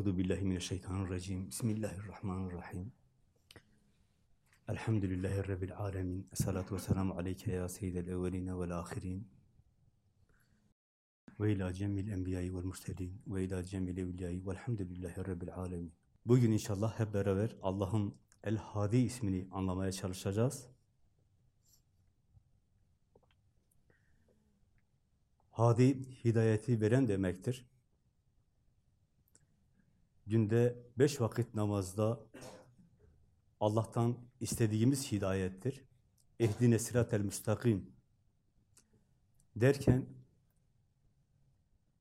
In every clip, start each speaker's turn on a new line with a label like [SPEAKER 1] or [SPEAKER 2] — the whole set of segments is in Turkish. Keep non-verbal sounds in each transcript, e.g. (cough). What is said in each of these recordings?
[SPEAKER 1] Euzu billahi mineşşeytanirracim. Bismillahirrahmanirrahim. Elhamdülillahi rabbil alamin. Essalatu vesselamu aleyke ya seyyidel evvelin ve'l ahirin. Ve ila cemil enbiya'i ve'l murselin ve ila cemil evliya'i ve'lhamdülillahi rabbil alamin. Bugün inşallah hep beraber Allah'ın El Hadi ismini anlamaya çalışacağız. Hadi hidayeti veren demektir. Günde beş vakit namazda Allah'tan istediğimiz hidayettir. Ehdine siratel müstakim derken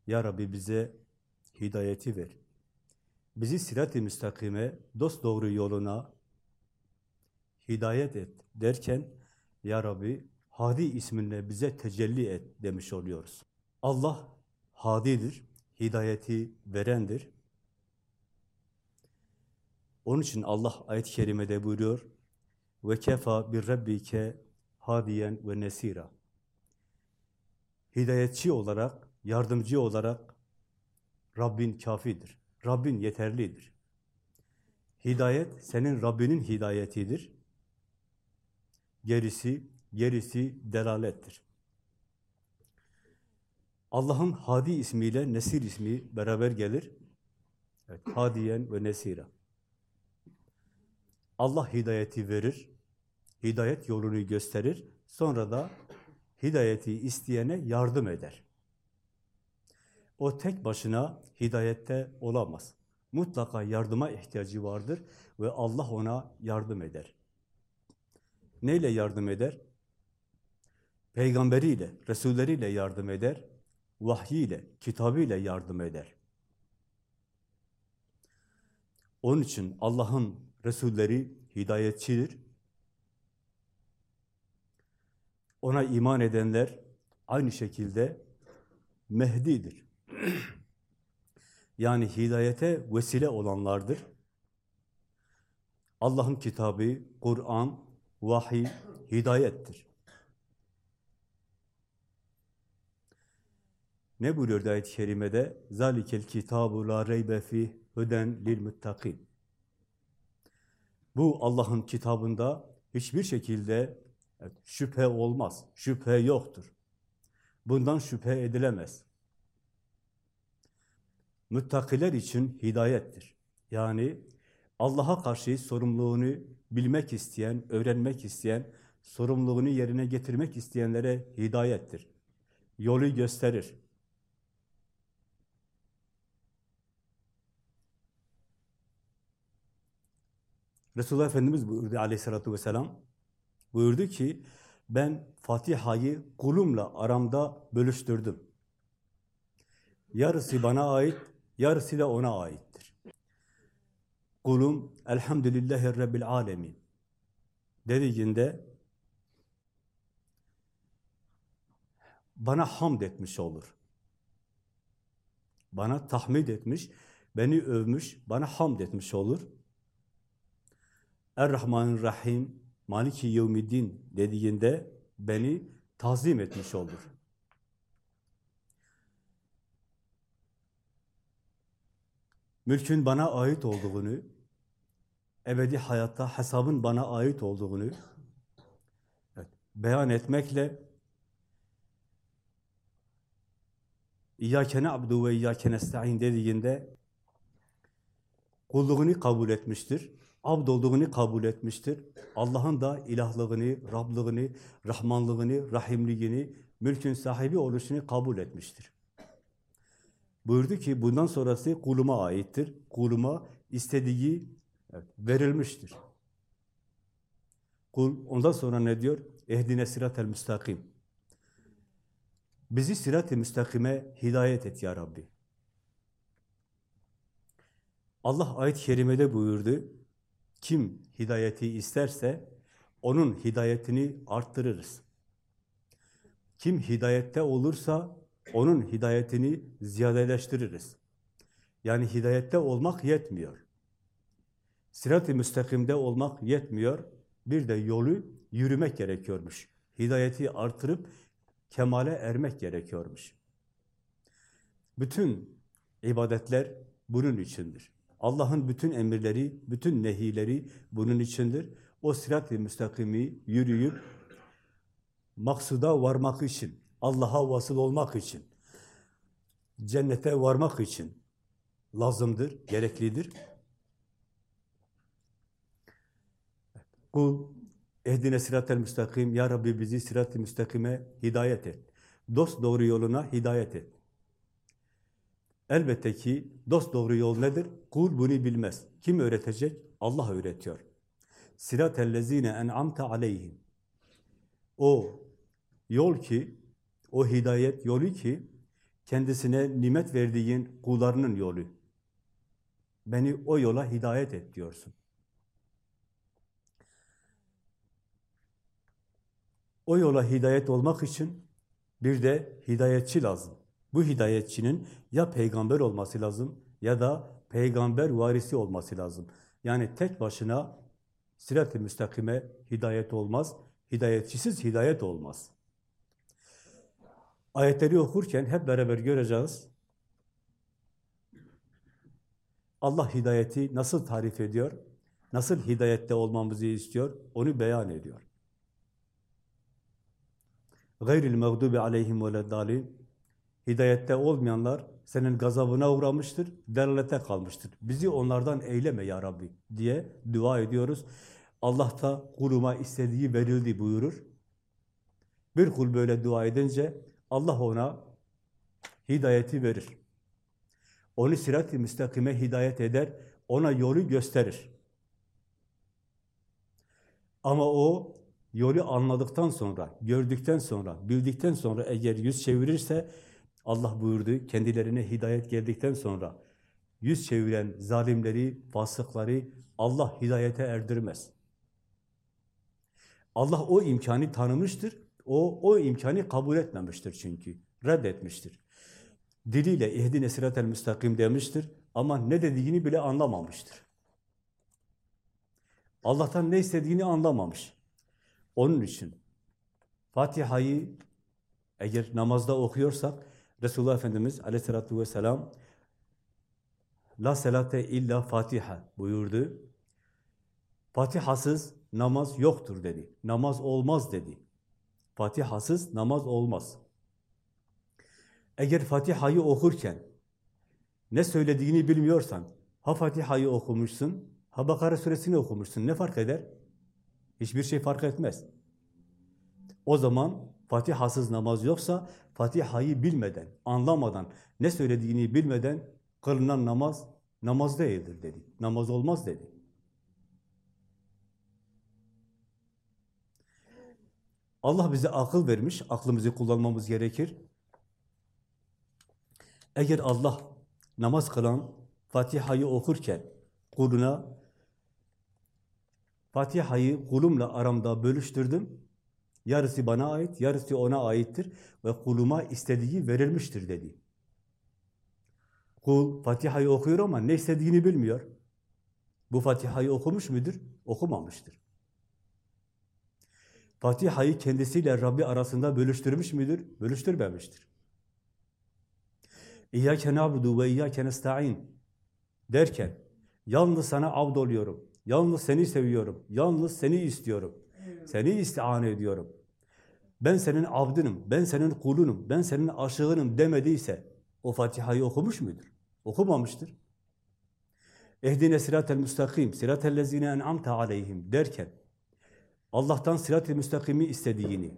[SPEAKER 1] Ya Rabbi bize hidayeti ver. Bizi sirat-i müstakime, dost doğru yoluna hidayet et derken Ya Rabbi Hadi isminle bize tecelli et demiş oluyoruz. Allah hadidir, hidayeti verendir. Onun için Allah ayet-i kerimede buyuruyor ve kefa bir rabbike hadiyen ve nesira. Hidayetçi olarak, yardımcı olarak Rabbin kafidir. Rabbin yeterlidir. Hidayet senin Rabbinin hidayetidir. Gerisi, gerisi delalettir. Allah'ın Hadi ismiyle Nesir ismi beraber gelir. Evet, Hadiyen ve Nesira. Allah hidayeti verir, hidayet yolunu gösterir, sonra da hidayeti isteyene yardım eder. O tek başına hidayette olamaz. Mutlaka yardıma ihtiyacı vardır ve Allah ona yardım eder. Neyle yardım eder? Peygamberiyle, Resulleriyle yardım eder, vahyiyle, kitabıyla yardım eder. Onun için Allah'ın Resulleri hidayetçidir. Ona iman edenler aynı şekilde Mehdi'dir. (clears throat) yani hidayete vesile olanlardır. Allah'ın kitabı, Kur'an, vahiy, hidayettir. Ne buyuruyor ayet-i kerimede? Zalikel kitabu la reybe fih huden lil muttakin. Bu Allah'ın kitabında hiçbir şekilde şüphe olmaz, şüphe yoktur. Bundan şüphe edilemez. Müttakiler için hidayettir. Yani Allah'a karşı sorumluluğunu bilmek isteyen, öğrenmek isteyen, sorumluluğunu yerine getirmek isteyenlere hidayettir. Yolu gösterir. Resulullah Efendimiz buyurdu aleyhissalatü vesselam, buyurdu ki, ben Fatiha'yı kulumla aramda bölüştürdüm. Yarısı bana ait, yarısı da ona aittir. Kulum, elhamdülillahi rabbil alemin dediğinde, bana hamd etmiş olur. Bana tahmid etmiş, beni övmüş, bana hamd etmiş olur. Er-Rahmanir-Rahim, Maliki Yevmiddin dediğinde beni tazim etmiş olur. Mülkün bana ait olduğunu, ebedi hayatta hesabın bana ait olduğunu evet, beyan etmekle İyyâke ne'abdu ve iyyâke nesta'in dediğinde kulluğunu kabul etmiştir abd olduğunu kabul etmiştir. Allah'ın da ilahlığını, Rablığını, Rahmanlığını, Rahimliğini, mülkün sahibi oluşunu kabul etmiştir. Buyurdu ki bundan sonrası kuluma aittir. Kuluma istediği verilmiştir. Kul ondan sonra ne diyor? Ehdine siratel müstakim. Bizi sirat-i müstakime hidayet et ya Rabbi. Allah ayet-i kerimede buyurdu. Kim hidayeti isterse onun hidayetini arttırırız. Kim hidayette olursa onun hidayetini ziyadeleştiririz. Yani hidayette olmak yetmiyor. Sirat-i müstakimde olmak yetmiyor. Bir de yolu yürümek gerekiyormuş. Hidayeti artırıp kemale ermek gerekiyormuş. Bütün ibadetler bunun içindir. Allah'ın bütün emirleri, bütün nehileri bunun içindir. O sirat-i müstakimi yürüyüp maksuda varmak için, Allah'a vasıl olmak için, cennete varmak için lazımdır, gereklidir. Kul, ehdine sirat-el müstakim, Ya Rabbi bizi sirat-i müstakime hidayet et. Dost doğru yoluna hidayet et. Elbette ki dost doğru yol nedir? Kul bunu bilmez. Kim öğretecek? Allah öğretiyor. Sirat-ellezine en'amte aleyhim. O yol ki, o hidayet yolu ki, kendisine nimet verdiğin kullarının yolu. Beni o yola hidayet et diyorsun. O yola hidayet olmak için bir de hidayetçi lazım. Bu hidayetçinin ya peygamber olması lazım ya da peygamber varisi olması lazım. Yani tek başına sirat-i müstakime hidayet olmaz, hidayetçisiz hidayet olmaz. Ayetleri okurken hep beraber göreceğiz. Allah hidayeti nasıl tarif ediyor? Nasıl hidayette olmamızı istiyor? Onu beyan ediyor. Gayril mağdubi aleyhim veleddalin Hidayette olmayanlar senin gazabına uğramıştır, delalete kalmıştır. Bizi onlardan eyleme ya Rabbi diye dua ediyoruz. Allah da kuluma istediği verildi buyurur. Bir kul böyle dua edince Allah ona hidayeti verir. Onu sirat-i müstakime hidayet eder, ona yolu gösterir. Ama o yolu anladıktan sonra, gördükten sonra, bildikten sonra eğer yüz çevirirse Allah buyurdu, kendilerine hidayet geldikten sonra yüz çeviren zalimleri, fasıkları Allah hidayete erdirmez. Allah o imkanı tanımıştır, o, o imkanı kabul etmemiştir çünkü, reddetmiştir. Diliyle ehdine sıratel müstakim demiştir ama ne dediğini bile anlamamıştır. Allah'tan ne istediğini anlamamış. Onun için Fatiha'yı eğer namazda okuyorsak Resulullah Efendimiz aleyhissalatü vesselam La selate illa fatiha buyurdu. Fatihasız namaz yoktur dedi. Namaz olmaz dedi. Fatihasız namaz olmaz. Eğer Fatiha'yı okurken ne söylediğini bilmiyorsan, ha Fatiha'yı okumuşsun, ha Bakara suresini okumuşsun, ne fark eder? Hiçbir şey fark etmez. O zaman Fatihasız namaz yoksa, Fatiha'yı bilmeden, anlamadan, ne söylediğini bilmeden kılınan namaz, namaz değildir dedi. Namaz olmaz dedi. Allah bize akıl vermiş, aklımızı kullanmamız gerekir. Eğer Allah namaz kılan, Fatiha'yı okurken kuluna Fatiha'yı kulumla aramda bölüştürdüm, Yarısı bana ait, yarısı ona aittir ve kuluma istediği verilmiştir dedi. Kul Fatiha'yı okuyor ama ne istediğini bilmiyor. Bu Fatiha'yı okumuş mudur? Okumamıştır. Fatiha'yı kendisiyle Rabbi arasında bölüştürmüş müdür? Bölüştürmemiştir. İyyâke na'budu ve iyyâke nesta'in derken yalnız sana avd oluyorum, yalnız seni seviyorum, yalnız seni istiyorum, seni istihane ediyorum ben senin abdınım, ben senin kulunum, ben senin aşığınım demediyse o Fatiha'yı okumuş mudur? Okumamıştır. Ehdine siratel müstakim, siratellezine en'amte aleyhim derken Allah'tan sirat-i müstakimi istediğini,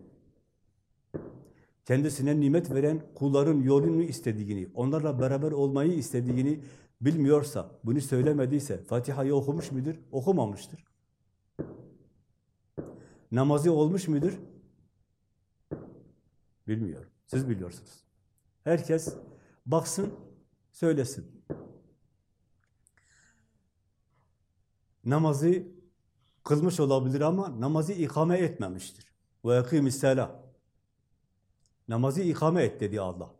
[SPEAKER 1] kendisine nimet veren kulların yolunu istediğini, onlarla beraber olmayı istediğini bilmiyorsa, bunu söylemediyse Fatiha'yı okumuş mudur? Okumamıştır. Namazı olmuş mudur? Bilmiyorum. Siz biliyorsunuz. Herkes baksın, söylesin. Namazı kılmış olabilir ama namazı ikame etmemiştir. Ve yakîmissâlâh. Namazı ikame et dedi Allah.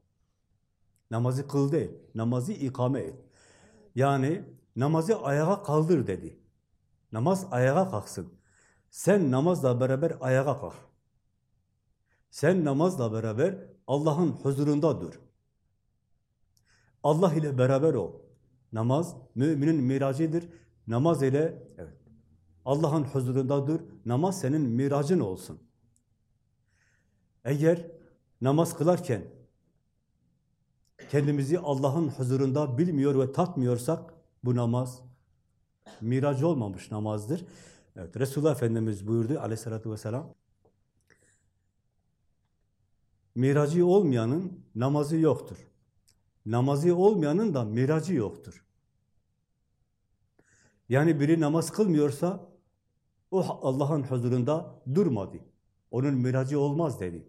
[SPEAKER 1] Namazı kıl değil, namazı ikame et. Yani namazı ayağa kaldır dedi. Namaz ayağa kalksın. Sen namazla beraber ayağa kalk. Sen namazla beraber Allah'ın huzurunda dur. Allah ile beraber ol. Namaz müminin miracıdır. Namaz ile evet, Allah'ın huzurunda dur. Namaz senin miracın olsun. Eğer namaz kılarken kendimizi Allah'ın huzurunda bilmiyor ve tatmıyorsak bu namaz miracı olmamış namazdır. Evet, Resulullah Efendimiz buyurdu aleyhissalatü vesselam miracı olmayanın namazı yoktur. Namazı olmayanın da miracı yoktur. Yani biri namaz kılmıyorsa o Allah'ın huzurunda durmadı. Onun miracı olmaz dedi.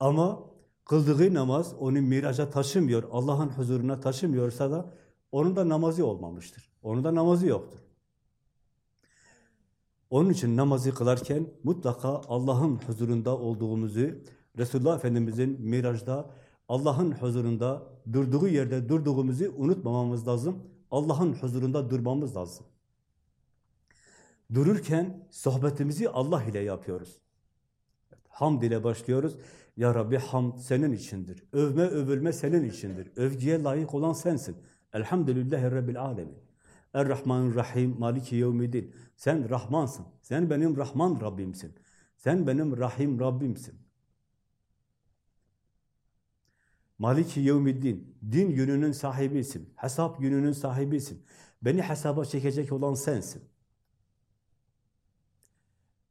[SPEAKER 1] Ama kıldığı namaz onu miraca taşımıyor, Allah'ın huzuruna taşımıyorsa da onun da namazı olmamıştır. Onun da namazı yoktur. Onun için namazı kılarken mutlaka Allah'ın huzurunda olduğumuzu, Resulullah Efendimiz'in mirajda Allah'ın huzurunda durduğu yerde durduğumuzu unutmamamız lazım. Allah'ın huzurunda durmamız lazım. Dururken sohbetimizi Allah ile yapıyoruz. Hamd ile başlıyoruz. Ya Rabbi hamd senin içindir. Övme, övülme senin içindir. Övgüye layık olan sensin. Elhamdülillahi Rabbil alemin. Er-Rahmanir-Rahim, Maliki yevmiddin. Sen Rahmansın. Sen benim Rahman Rabbimsin. Sen benim Rahim Rabbimsin. Maliki yevmiddin. Din gününün sahibisin. Hesap gününün sahibisin. Beni hesaba çekecek olan sensin.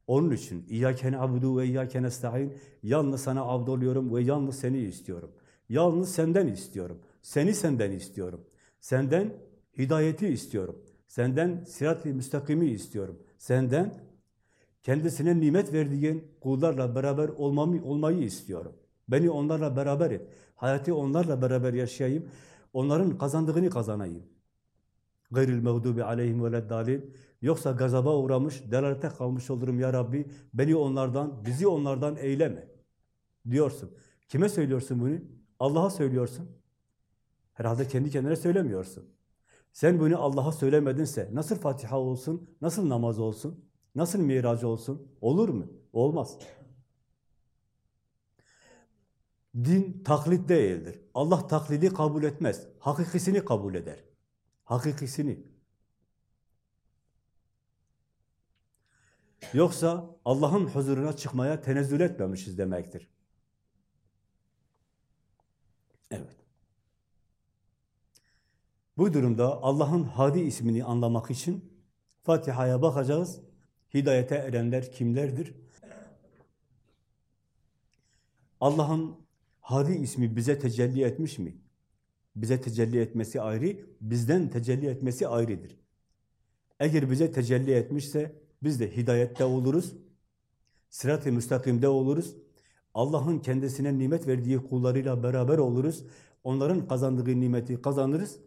[SPEAKER 1] Onun için İyyâke abudu ve İyyâke nesta'in yalnız sana abd oluyorum ve yalnız seni istiyorum. Yalnız senden istiyorum. Seni senden istiyorum. Senden hidayeti istiyorum. Senden sirat-i müstakimi istiyorum. Senden kendisine nimet verdiğin kullarla beraber olmamı, olmayı istiyorum. Beni onlarla beraber et. Hayatı onlarla beraber yaşayayım. Onların kazandığını kazanayım. Gayril mağdubi aleyhim veleddalin. Yoksa gazaba uğramış, delalete kalmış olurum ya Rabbi. Beni onlardan, bizi onlardan eyleme. Diyorsun. Kime söylüyorsun bunu? Allah'a söylüyorsun. Herhalde kendi kendine söylemiyorsun. Sen bunu Allah'a söylemedinse nasıl Fatiha olsun, nasıl namaz olsun, nasıl miracı olsun? Olur mu? Olmaz. Din taklit değildir. Allah taklidi kabul etmez. Hakikisini kabul eder. Hakikisini. Yoksa Allah'ın huzuruna çıkmaya tenezzül etmemişiz demektir. Evet. Bu durumda Allah'ın Hadi ismini anlamak için Fatiha'ya bakacağız. Hidayete erenler kimlerdir? Allah'ın Hadi ismi bize tecelli etmiş mi? Bize tecelli etmesi ayrı, bizden tecelli etmesi ayrıdır. Eğer bize tecelli etmişse biz de hidayette oluruz, sırat-ı müstakimde oluruz, Allah'ın kendisine nimet verdiği kullarıyla beraber oluruz, onların kazandığı nimeti kazanırız,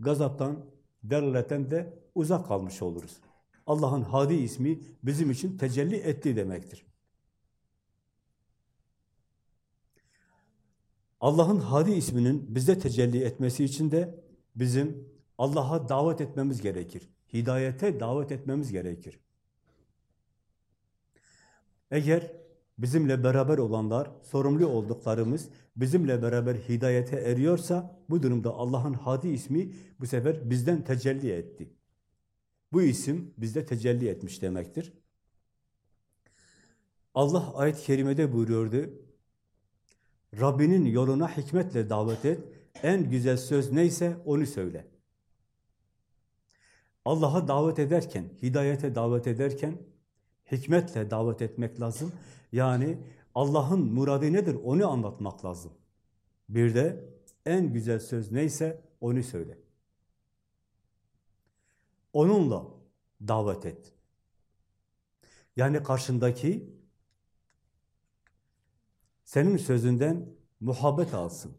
[SPEAKER 1] gazaptan, derletten de uzak kalmış oluruz. Allah'ın Hadi ismi bizim için tecelli etti demektir. Allah'ın Hadi isminin bize tecelli etmesi için de bizim Allah'a davet etmemiz gerekir. Hidayete davet etmemiz gerekir. Eğer bizimle beraber olanlar, sorumlu olduklarımız bizimle beraber hidayete eriyorsa bu durumda Allah'ın Hadi ismi bu sefer bizden tecelli etti. Bu isim bizde tecelli etmiş demektir. Allah ayet-i kerimede buyuruyordu. Rabbinin yoluna hikmetle davet et. En güzel söz neyse onu söyle. Allah'a davet ederken, hidayete davet ederken hikmetle davet etmek lazım. Yani Allah'ın muradı nedir onu anlatmak lazım. Bir de en güzel söz neyse onu söyle. Onunla davet et. Yani karşındaki senin sözünden muhabbet alsın.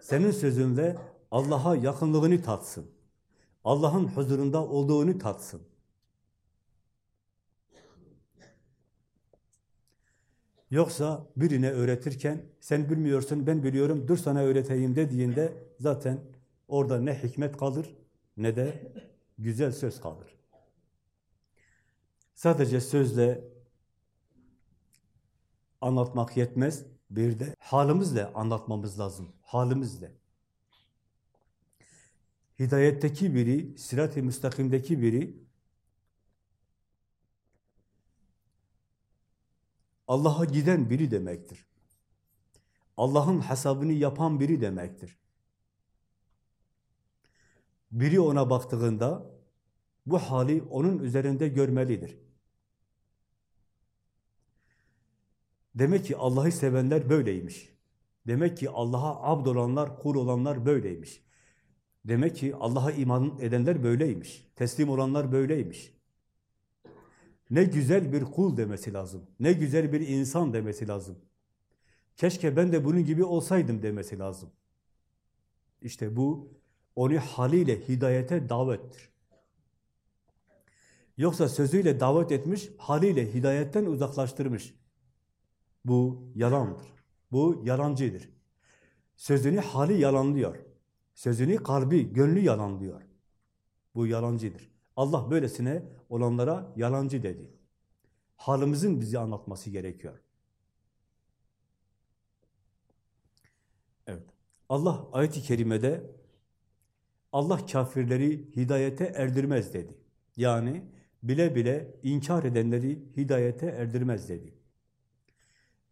[SPEAKER 1] Senin sözünle Allah'a yakınlığını tatsın. Allah'ın huzurunda olduğunu tatsın. Yoksa birine öğretirken sen bilmiyorsun ben biliyorum dur sana öğreteyim dediğinde zaten orada ne hikmet kalır ne de güzel söz kalır. Sadece sözle anlatmak yetmez. Bir de halimizle anlatmamız lazım. Halimizle. hidayetteki biri, sirat-i müstakimdeki biri, Allah'a giden biri demektir. Allah'ın hesabını yapan biri demektir. Biri ona baktığında bu hali onun üzerinde görmelidir. Demek ki Allah'ı sevenler böyleymiş. Demek ki Allah'a abd olanlar, kul olanlar böyleymiş. Demek ki Allah'a iman edenler böyleymiş. Teslim olanlar böyleymiş. Ne güzel bir kul demesi lazım. Ne güzel bir insan demesi lazım. Keşke ben de bunun gibi olsaydım demesi lazım. İşte bu onu haliyle hidayete davettir. Yoksa sözüyle davet etmiş, haliyle hidayetten uzaklaştırmış. Bu yalandır. Bu yalancıdır. Sözünü hali yalanlıyor. Sözünü kalbi, gönlü yalanlıyor. Bu yalancıdır. Allah böylesine olanlara yalancı dedi. Halimizin bizi anlatması gerekiyor. Evet. Allah ayet-i kerimede Allah kafirleri hidayete erdirmez dedi. Yani bile bile inkar edenleri hidayete erdirmez dedi.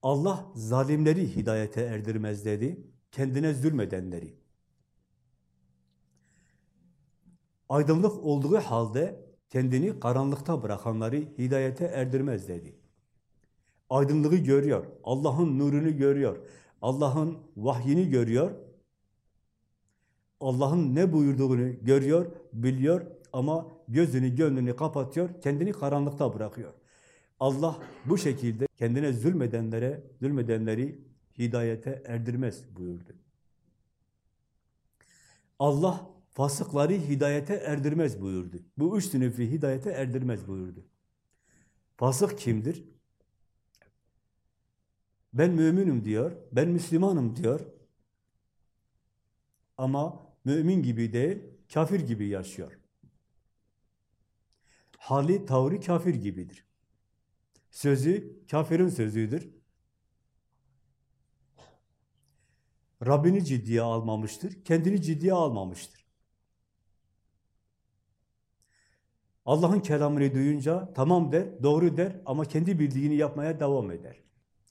[SPEAKER 1] Allah zalimleri hidayete erdirmez dedi. Kendine zulmedenleri. Aydınlık olduğu halde kendini karanlıkta bırakanları hidayete erdirmez dedi. Aydınlığı görüyor, Allah'ın nurunu görüyor, Allah'ın vahyini görüyor, Allah'ın ne buyurduğunu görüyor, biliyor ama gözünü, gönlünü kapatıyor, kendini karanlıkta bırakıyor. Allah bu şekilde kendine zulmedenlere, zulmedenleri hidayete erdirmez buyurdu. Allah fasıkları hidayete erdirmez buyurdu. Bu üç sınıfı hidayete erdirmez buyurdu. Fasık kimdir? Ben müminim diyor, ben Müslümanım diyor. Ama mümin gibi değil, kafir gibi yaşıyor. Hali, tavrı kafir gibidir. Sözü kafirin sözüdür. Rabbini ciddiye almamıştır, kendini ciddiye almamıştır. Allah'ın kelamını duyunca tamam der, doğru der ama kendi bildiğini yapmaya devam eder.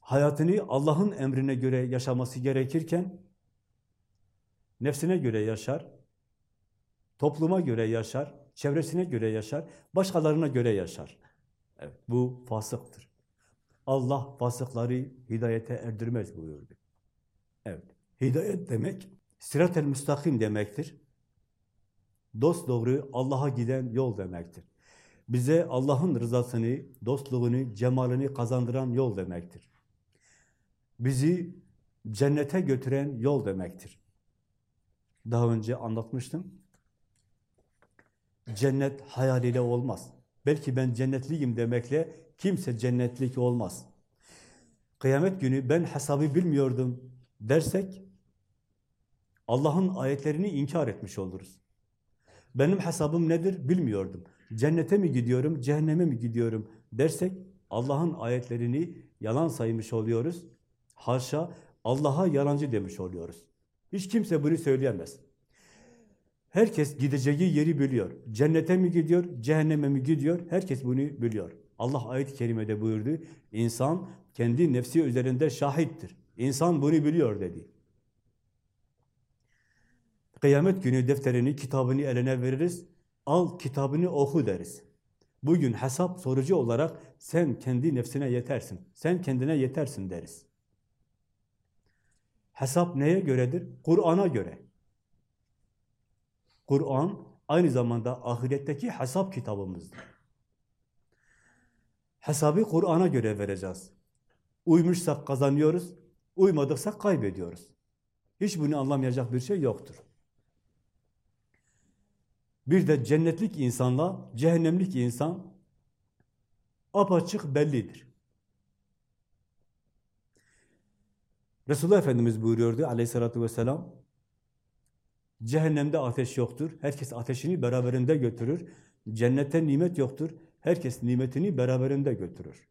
[SPEAKER 1] Hayatını Allah'ın emrine göre yaşaması gerekirken nefsine göre yaşar, topluma göre yaşar, çevresine göre yaşar, başkalarına göre yaşar. Evet, bu fasıktır. Allah fasıkları hidayete erdirmez buyurdu. Evet, hidayet demek, sirat-el müstakim demektir. Dost doğru Allah'a giden yol demektir. Bize Allah'ın rızasını, dostluğunu, cemalini kazandıran yol demektir. Bizi cennete götüren yol demektir. Daha önce anlatmıştım. Cennet hayal ile olmaz. Belki ben cennetliyim demekle kimse cennetlik olmaz. Kıyamet günü ben hesabı bilmiyordum dersek Allah'ın ayetlerini inkar etmiş oluruz. Benim hesabım nedir bilmiyordum. Cennete mi gidiyorum, cehenneme mi gidiyorum dersek Allah'ın ayetlerini yalan saymış oluyoruz. Haşa Allah'a yalancı demiş oluyoruz. Hiç kimse bunu söyleyemez. Herkes gideceği yeri biliyor. Cennete mi gidiyor, cehenneme mi gidiyor? Herkes bunu biliyor. Allah ayet-i kerimede buyurdu. İnsan kendi nefsi üzerinde şahittir. İnsan bunu biliyor dedi. Kıyamet günü defterini, kitabını eline veririz. Al kitabını oku deriz. Bugün hesap sorucu olarak sen kendi nefsine yetersin. Sen kendine yetersin deriz. Hesap neye göredir? Kur'an'a göre. Kur'an aynı zamanda ahiretteki hesap kitabımızdır. Hesabı Kur'an'a göre vereceğiz. Uymuşsak kazanıyoruz, uymadıksak kaybediyoruz. Hiç bunu anlamayacak bir şey yoktur. Bir de cennetlik insanla cehennemlik insan apaçık bellidir. Resulullah Efendimiz buyuruyordu aleyhissalatü vesselam, cehennemde ateş yoktur, herkes ateşini beraberinde götürür. Cennette nimet yoktur, herkes nimetini beraberinde götürür.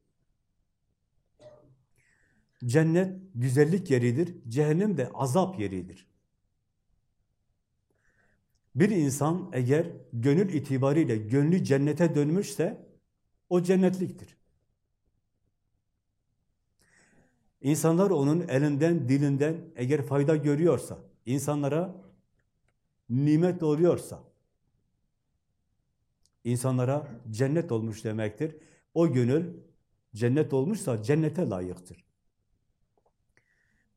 [SPEAKER 1] Cennet güzellik yeridir, cehennem de azap yeridir. Bir insan eğer gönül itibariyle gönlü cennete dönmüşse o cennetliktir. İnsanlar onun elinden, dilinden eğer fayda görüyorsa, insanlara nimet oluyorsa, insanlara cennet olmuş demektir. O gönül cennet olmuşsa cennete layıktır.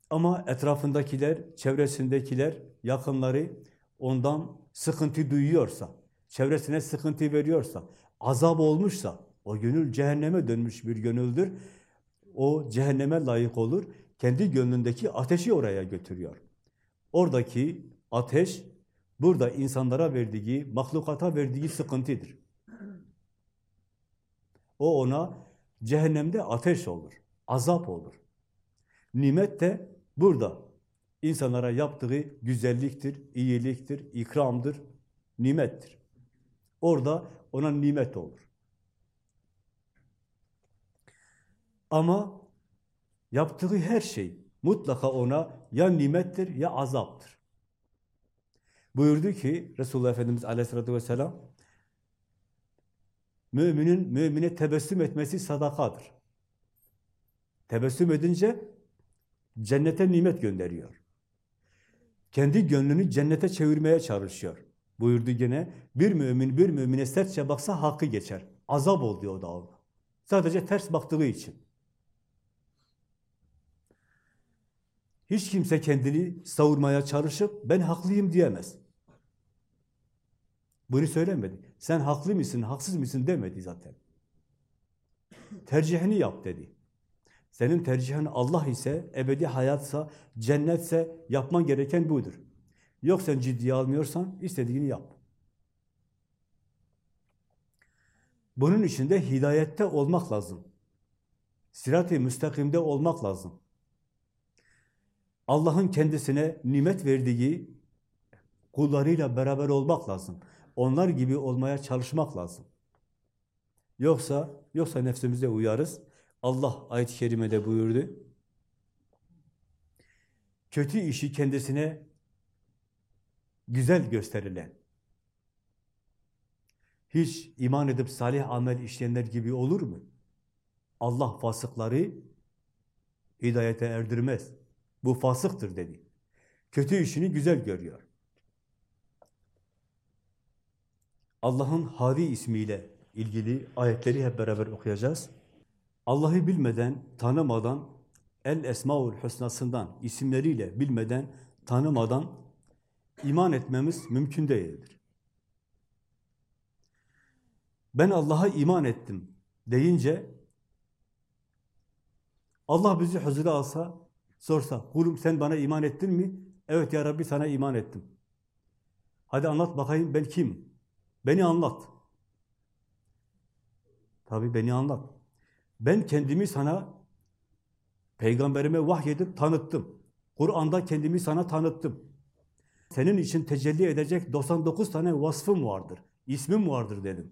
[SPEAKER 1] Ama etrafındakiler, çevresindekiler, yakınları ondan sıkıntı duyuyorsa, çevresine sıkıntı veriyorsa, azap olmuşsa, o gönül cehenneme dönmüş bir gönüldür. O cehenneme layık olur. Kendi gönlündeki ateşi oraya götürüyor. Oradaki ateş, burada insanlara verdiği, mahlukata verdiği sıkıntıdır. O ona cehennemde ateş olur, azap olur. Nimet de burada insanlara yaptığı güzelliktir, iyiliktir, ikramdır, nimettir. Orada ona nimet olur. Ama yaptığı her şey mutlaka ona ya nimettir ya azaptır. Buyurdu ki Resulullah Efendimiz aleyhissalatü vesselam müminin mümine tebessüm etmesi sadakadır. Tebessüm edince cennete nimet gönderiyor. Kendi gönlünü cennete çevirmeye çalışıyor. Buyurdu gene bir mümin bir mümine sertçe baksa hakkı geçer. Azap oluyor o da ona. Sadece ters baktığı için. Hiç kimse kendini savurmaya çalışıp ben haklıyım diyemez. Bunu söylemedi. Sen haklı mısın, haksız mısın demedi zaten. Tercihini yap dedi. Senin tercihin Allah ise, ebedi hayatsa, cennetse yapman gereken budur. Yok sen ciddiye almıyorsan istediğini yap. Bunun için de hidayette olmak lazım. Sirat-i müstakimde olmak lazım. Allah'ın kendisine nimet verdiği kullarıyla beraber olmak lazım. Onlar gibi olmaya çalışmak lazım. Yoksa yoksa nefsimize uyarız. Allah ayet-i kerimede buyurdu. Kötü işi kendisine güzel gösterilen, hiç iman edip salih amel işleyenler gibi olur mu? Allah fasıkları hidayete erdirmez. Bu fasıktır dedi. Kötü işini güzel görüyor. Allah'ın Hadi ismiyle ilgili ayetleri hep beraber okuyacağız. Allah'ı bilmeden, tanımadan, El Esmaül Hüsna'sından, isimleriyle bilmeden, tanımadan iman etmemiz mümkün değildir. Ben Allah'a iman ettim deyince Allah bizi huzura alsa, sorsa, kulum sen bana iman ettin mi? Evet ya Rabbi sana iman ettim. Hadi anlat bakayım ben kim? Beni anlat. Tabii beni anlat. Ben kendimi sana peygamberime vahyedip tanıttım. Kur'an'da kendimi sana tanıttım. Senin için tecelli edecek 99 tane vasfım vardır, ismim vardır dedim.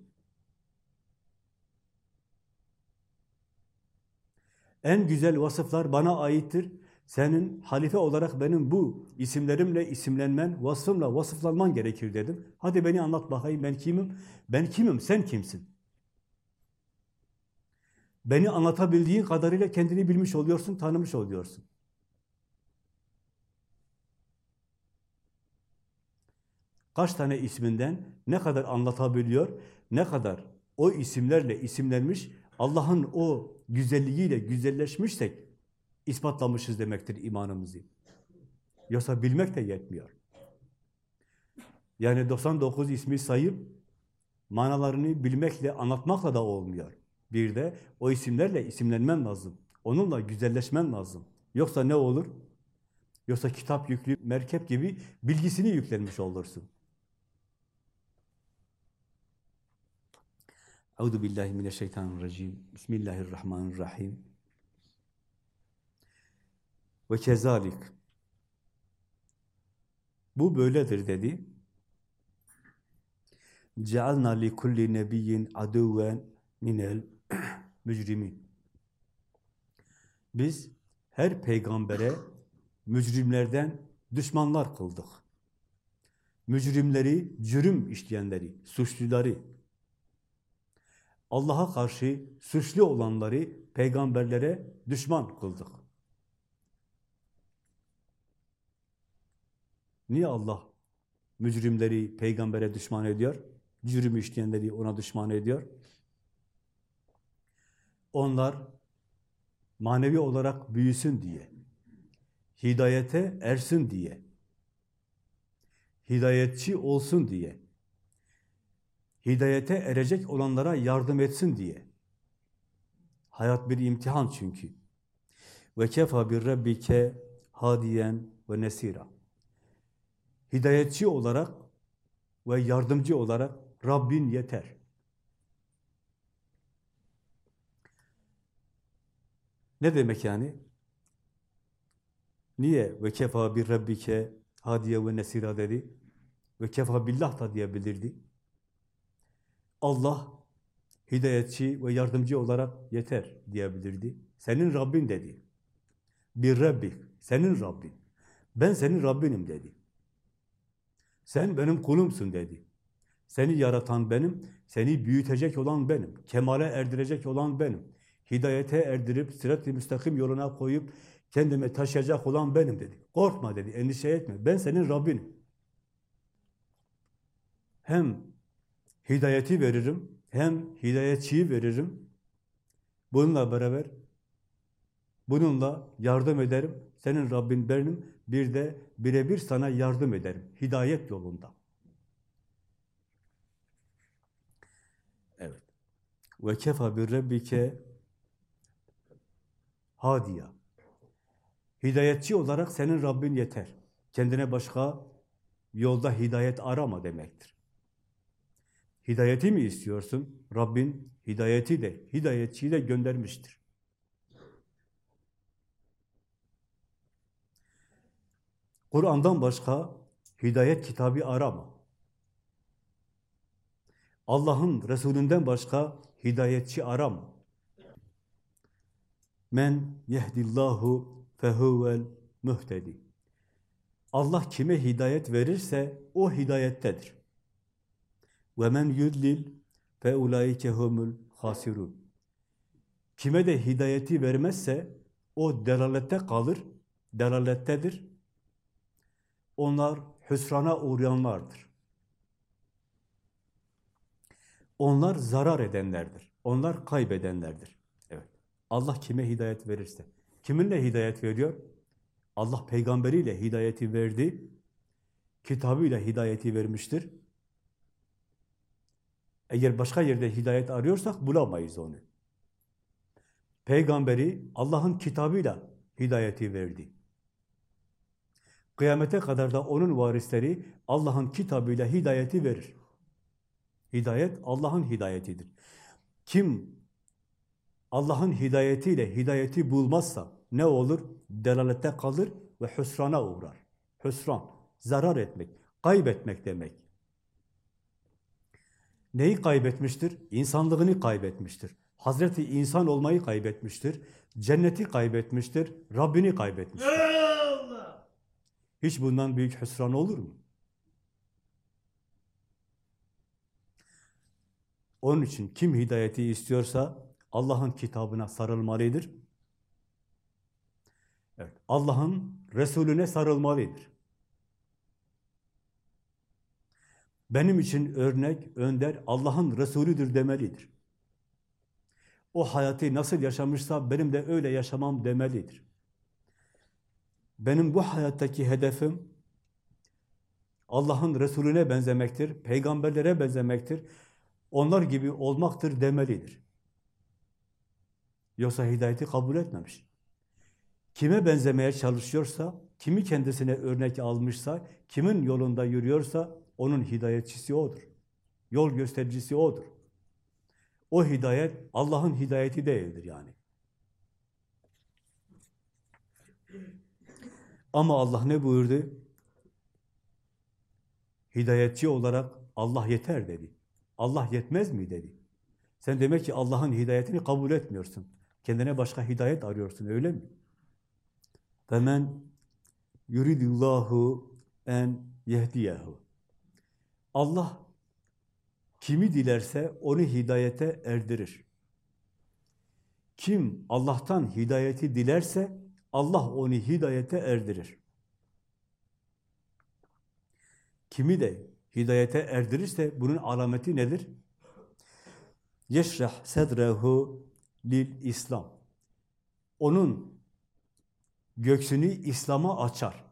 [SPEAKER 1] En güzel vasıflar bana aittir. Senin halife olarak benim bu isimlerimle isimlenmen, vasfımla vasıflanman gerekir dedim. Hadi beni anlat bakayım ben kimim? Ben kimim? Sen kimsin? Beni anlatabildiğin kadarıyla kendini bilmiş oluyorsun, tanımış oluyorsun. Kaç tane isminden ne kadar anlatabiliyor, ne kadar o isimlerle isimlenmiş, Allah'ın o güzelliğiyle güzelleşmişsek ispatlamışız demektir imanımızı. Yoksa bilmek de yetmiyor. Yani 99 ismi sayıp manalarını bilmekle, anlatmakla da olmuyor. Bir de o isimlerle isimlenmen lazım. Onunla güzelleşmen lazım. Yoksa ne olur? Yoksa kitap yüklü merkep gibi bilgisini yüklenmiş olursun. Euzu billahi mineşşeytanirracim. Bismillahirrahmanirrahim. Ve kezalik. Bu böyledir dedi. Cealna li kulli nebiyyin aduven minel (clears throat) mücrimin. Biz her peygambere mücrimlerden düşmanlar kıldık. mücrimleri, cürüm işleyenleri, suçluları, Allah'a karşı suçlu olanları peygamberlere düşman kıldık. Niye Allah mücrimleri peygambere düşman ediyor? Cürüm işleyenleri ona düşman ediyor. Onlar manevi olarak büyüsün diye, hidayete ersin diye, hidayetçi olsun diye, hidayete erecek olanlara yardım etsin diye. Hayat bir imtihan çünkü. Ve kefa bir rabbike hadiyen ve nesira. Hidayetçi olarak ve yardımcı olarak Rabbin yeter. Ne demek yani? Niye ve kefa bir rabbike hadiye ve nesira dedi? Ve kefa billah da diyebilirdi. Allah hidayetçi ve yardımcı olarak yeter diyebilirdi. Senin Rabbin dedi. Bir Rabbi, senin Rabbin. Ben senin Rabbinim dedi. Sen benim kulumsun dedi. Seni yaratan benim, seni büyütecek olan benim, kemale erdirecek olan benim. Hidayete erdirip sırat-ı müstakim yoluna koyup kendime taşıyacak olan benim dedi. Korkma dedi, endişe etme. Ben senin Rabbinim. Hem hidayeti veririm, hem hidayetçiyi veririm. Bununla beraber bununla yardım ederim. Senin Rabbin benim. Bir de birebir sana yardım ederim. Hidayet yolunda. Evet. Ve kefa bir rabbike hadiya. Hidayetçi olarak senin Rabbin yeter. Kendine başka yolda hidayet arama demektir. Hidayeti mi istiyorsun? Rabbin hidayeti de, hidayetçiyi de göndermiştir. Kur'an'dan başka hidayet kitabı arama. Allah'ın Resulünden başka hidayetçi arama. Men yehdillahu fehuvel muhtedi. Allah kime hidayet verirse o hidayettedir. Ve men yudlil fe ulaike humul hasirun. Kime de hidayeti vermezse o delalette kalır, delalettedir. Onlar hüsrana uğrayanlardır. Onlar zarar edenlerdir. Onlar kaybedenlerdir. Evet. Allah kime hidayet verirse. Kiminle hidayet veriyor? Allah peygamberiyle hidayeti verdi. Kitabıyla hidayeti vermiştir. Eğer başka yerde hidayet arıyorsak bulamayız onu. Peygamberi Allah'ın kitabıyla hidayeti verdi. Kıyamete kadar da onun varisleri Allah'ın kitabıyla hidayeti verir. Hidayet Allah'ın hidayetidir. Kim Allah'ın hidayetiyle hidayeti bulmazsa ne olur? Delalette kalır ve hüsrana uğrar. Hüsran, zarar etmek, kaybetmek demek. Neyi kaybetmiştir? İnsanlığını kaybetmiştir. Hazreti insan olmayı kaybetmiştir. Cenneti kaybetmiştir. Rabbini kaybetmiştir. Hiç bundan büyük hüsran olur mu? Onun için kim hidayeti istiyorsa Allah'ın kitabına sarılmalıdır. Evet, Allah'ın Resulüne sarılmalıdır. Benim için örnek, önder Allah'ın Resulüdür demelidir. O hayatı nasıl yaşamışsa benim de öyle yaşamam demelidir. Benim bu hayattaki hedefim Allah'ın Resulüne benzemektir, peygamberlere benzemektir, onlar gibi olmaktır demelidir. Yoksa hidayeti kabul etmemiş. Kime benzemeye çalışıyorsa, kimi kendisine örnek almışsa, kimin yolunda yürüyorsa onun hidayetçisi odur. Yol göstericisi odur. O hidayet Allah'ın hidayeti değildir yani. Ama Allah ne buyurdu? Hidayetçi olarak Allah yeter dedi. Allah yetmez mi dedi. Sen demek ki Allah'ın hidayetini kabul etmiyorsun. Kendine başka hidayet arıyorsun öyle mi? Femen yuridullahu en yehdiyehu. Allah kimi dilerse onu hidayete erdirir. Kim Allah'tan hidayeti dilerse Allah onu hidayete erdirir. Kimi de hidayete erdirirse bunun alameti nedir? Yeşrah sedrehu lil İslam. Onun göksünü İslam'a açar.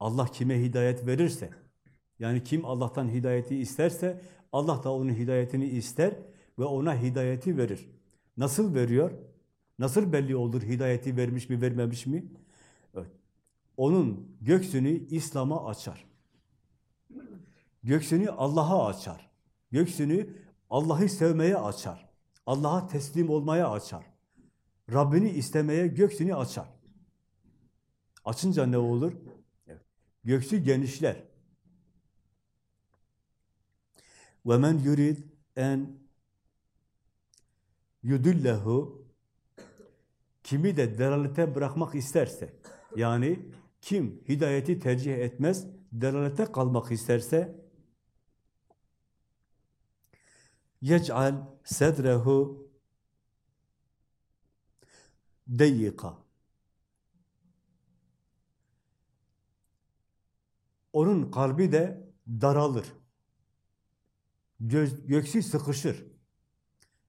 [SPEAKER 1] Allah kime hidayet verirse, yani kim Allah'tan hidayeti isterse, Allah da onun hidayetini ister ve ona hidayeti verir. Nasıl veriyor? Nasıl belli olur hidayeti vermiş mi, vermemiş mi? Evet. Onun göksünü İslam'a açar. Göksünü Allah'a açar. Göksünü Allah'ı sevmeye açar. Allah'a teslim olmaya açar. Rabbini istemeye göksünü açar. Açınca ne olur? Evet. Göksü genişler. وَمَنْ yurid en yudullehu kimi de delalete bırakmak isterse, yani kim hidayeti tercih etmez, delalete kalmak isterse, yec'al sedrehu deyyika. Onun kalbi de daralır. Göz, göksü sıkışır.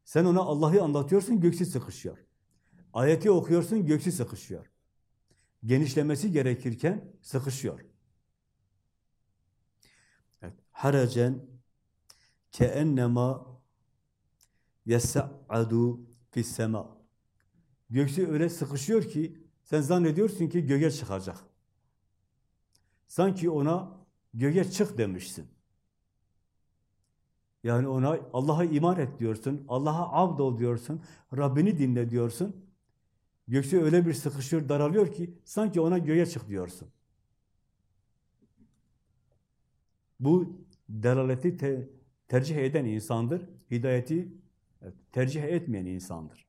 [SPEAKER 1] Sen ona Allah'ı anlatıyorsun, göksü sıkışıyor. Ayeti okuyorsun, göksü sıkışıyor. Genişlemesi gerekirken sıkışıyor. Evet. Haracen keennema yes'adu fis-sema. Göksü öyle sıkışıyor ki sen zannediyorsun ki göğe çıkacak. Sanki ona göğe çık demişsin. Yani ona Allah'a iman et diyorsun, Allah'a abd ol diyorsun, Rabbini dinle diyorsun. Göksü öyle bir sıkışıyor, daralıyor ki sanki ona göğe çık diyorsun. Bu delaleti te tercih eden insandır, hidayeti tercih etmeyen insandır.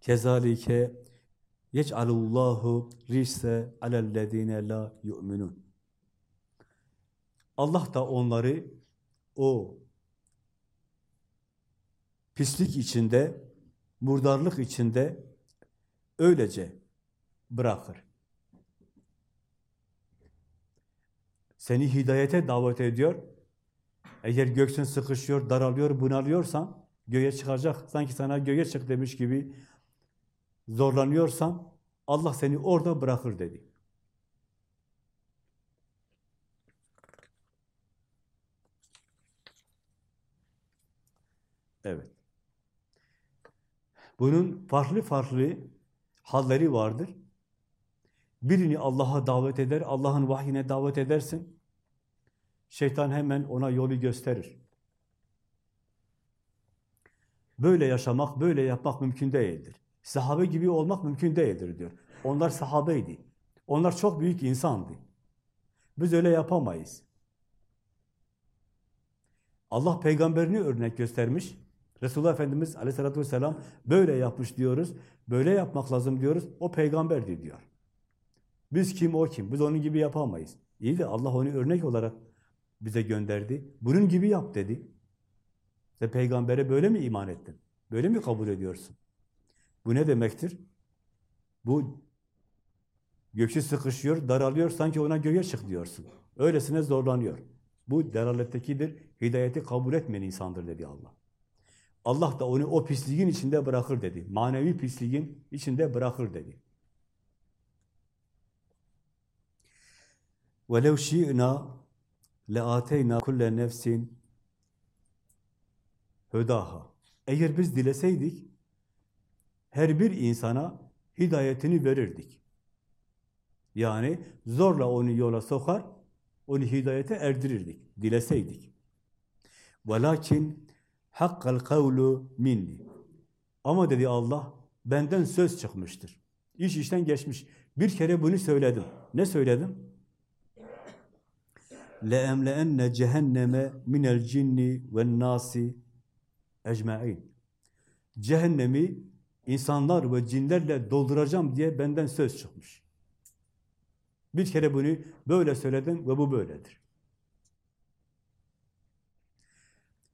[SPEAKER 1] Kezalike yec'alullahu rise alellezine la yu'minun. Allah da onları o pislik içinde, murdarlık içinde öylece bırakır. Seni hidayete davet ediyor. Eğer göksün sıkışıyor, daralıyor, bunalıyorsan göğe çıkacak. Sanki sana göğe çık demiş gibi zorlanıyorsan Allah seni orada bırakır dedi. Evet. Bunun farklı farklı halleri vardır. Birini Allah'a davet eder, Allah'ın vahyine davet edersin. Şeytan hemen ona yolu gösterir. Böyle yaşamak, böyle yapmak mümkün değildir. Sahabe gibi olmak mümkün değildir diyor. Onlar sahabeydi. Onlar çok büyük insandı. Biz öyle yapamayız. Allah peygamberini örnek göstermiş. Resulullah Efendimiz aleyhissalatü vesselam böyle yapmış diyoruz. Böyle yapmak lazım diyoruz. O peygamberdi diyor. Biz kim o kim? Biz onun gibi yapamayız. İyi de Allah onu örnek olarak bize gönderdi. Bunun gibi yap dedi. Sen peygambere böyle mi iman ettin? Böyle mi kabul ediyorsun? Bu ne demektir? Bu göksü sıkışıyor, daralıyor, sanki ona göğe çık diyorsun. Öylesine zorlanıyor. Bu delalettekidir, hidayeti kabul etmeyen insandır dedi Allah. Allah da onu o pisliğin içinde bırakır dedi. Manevi pisliğin içinde bırakır dedi. وَلَوْ شِئْنَا لَآتَيْنَا كُلَّ نَفْسٍ هُدَاهَا Eğer biz dileseydik, her bir insana hidayetini verirdik. Yani zorla onu yola sokar, onu hidayete erdirirdik, dileseydik. وَلَكِنْ hakkal kavlu minni. Ama dedi Allah, benden söz çıkmıştır. İş işten geçmiş. Bir kere bunu söyledim. Ne söyledim? لَاَمْلَاَنَّ cehenneme minel cinni ve nasi ecmain. Cehennemi insanlar ve cinlerle dolduracağım diye benden söz çıkmış. Bir kere bunu böyle söyledim ve bu böyledir.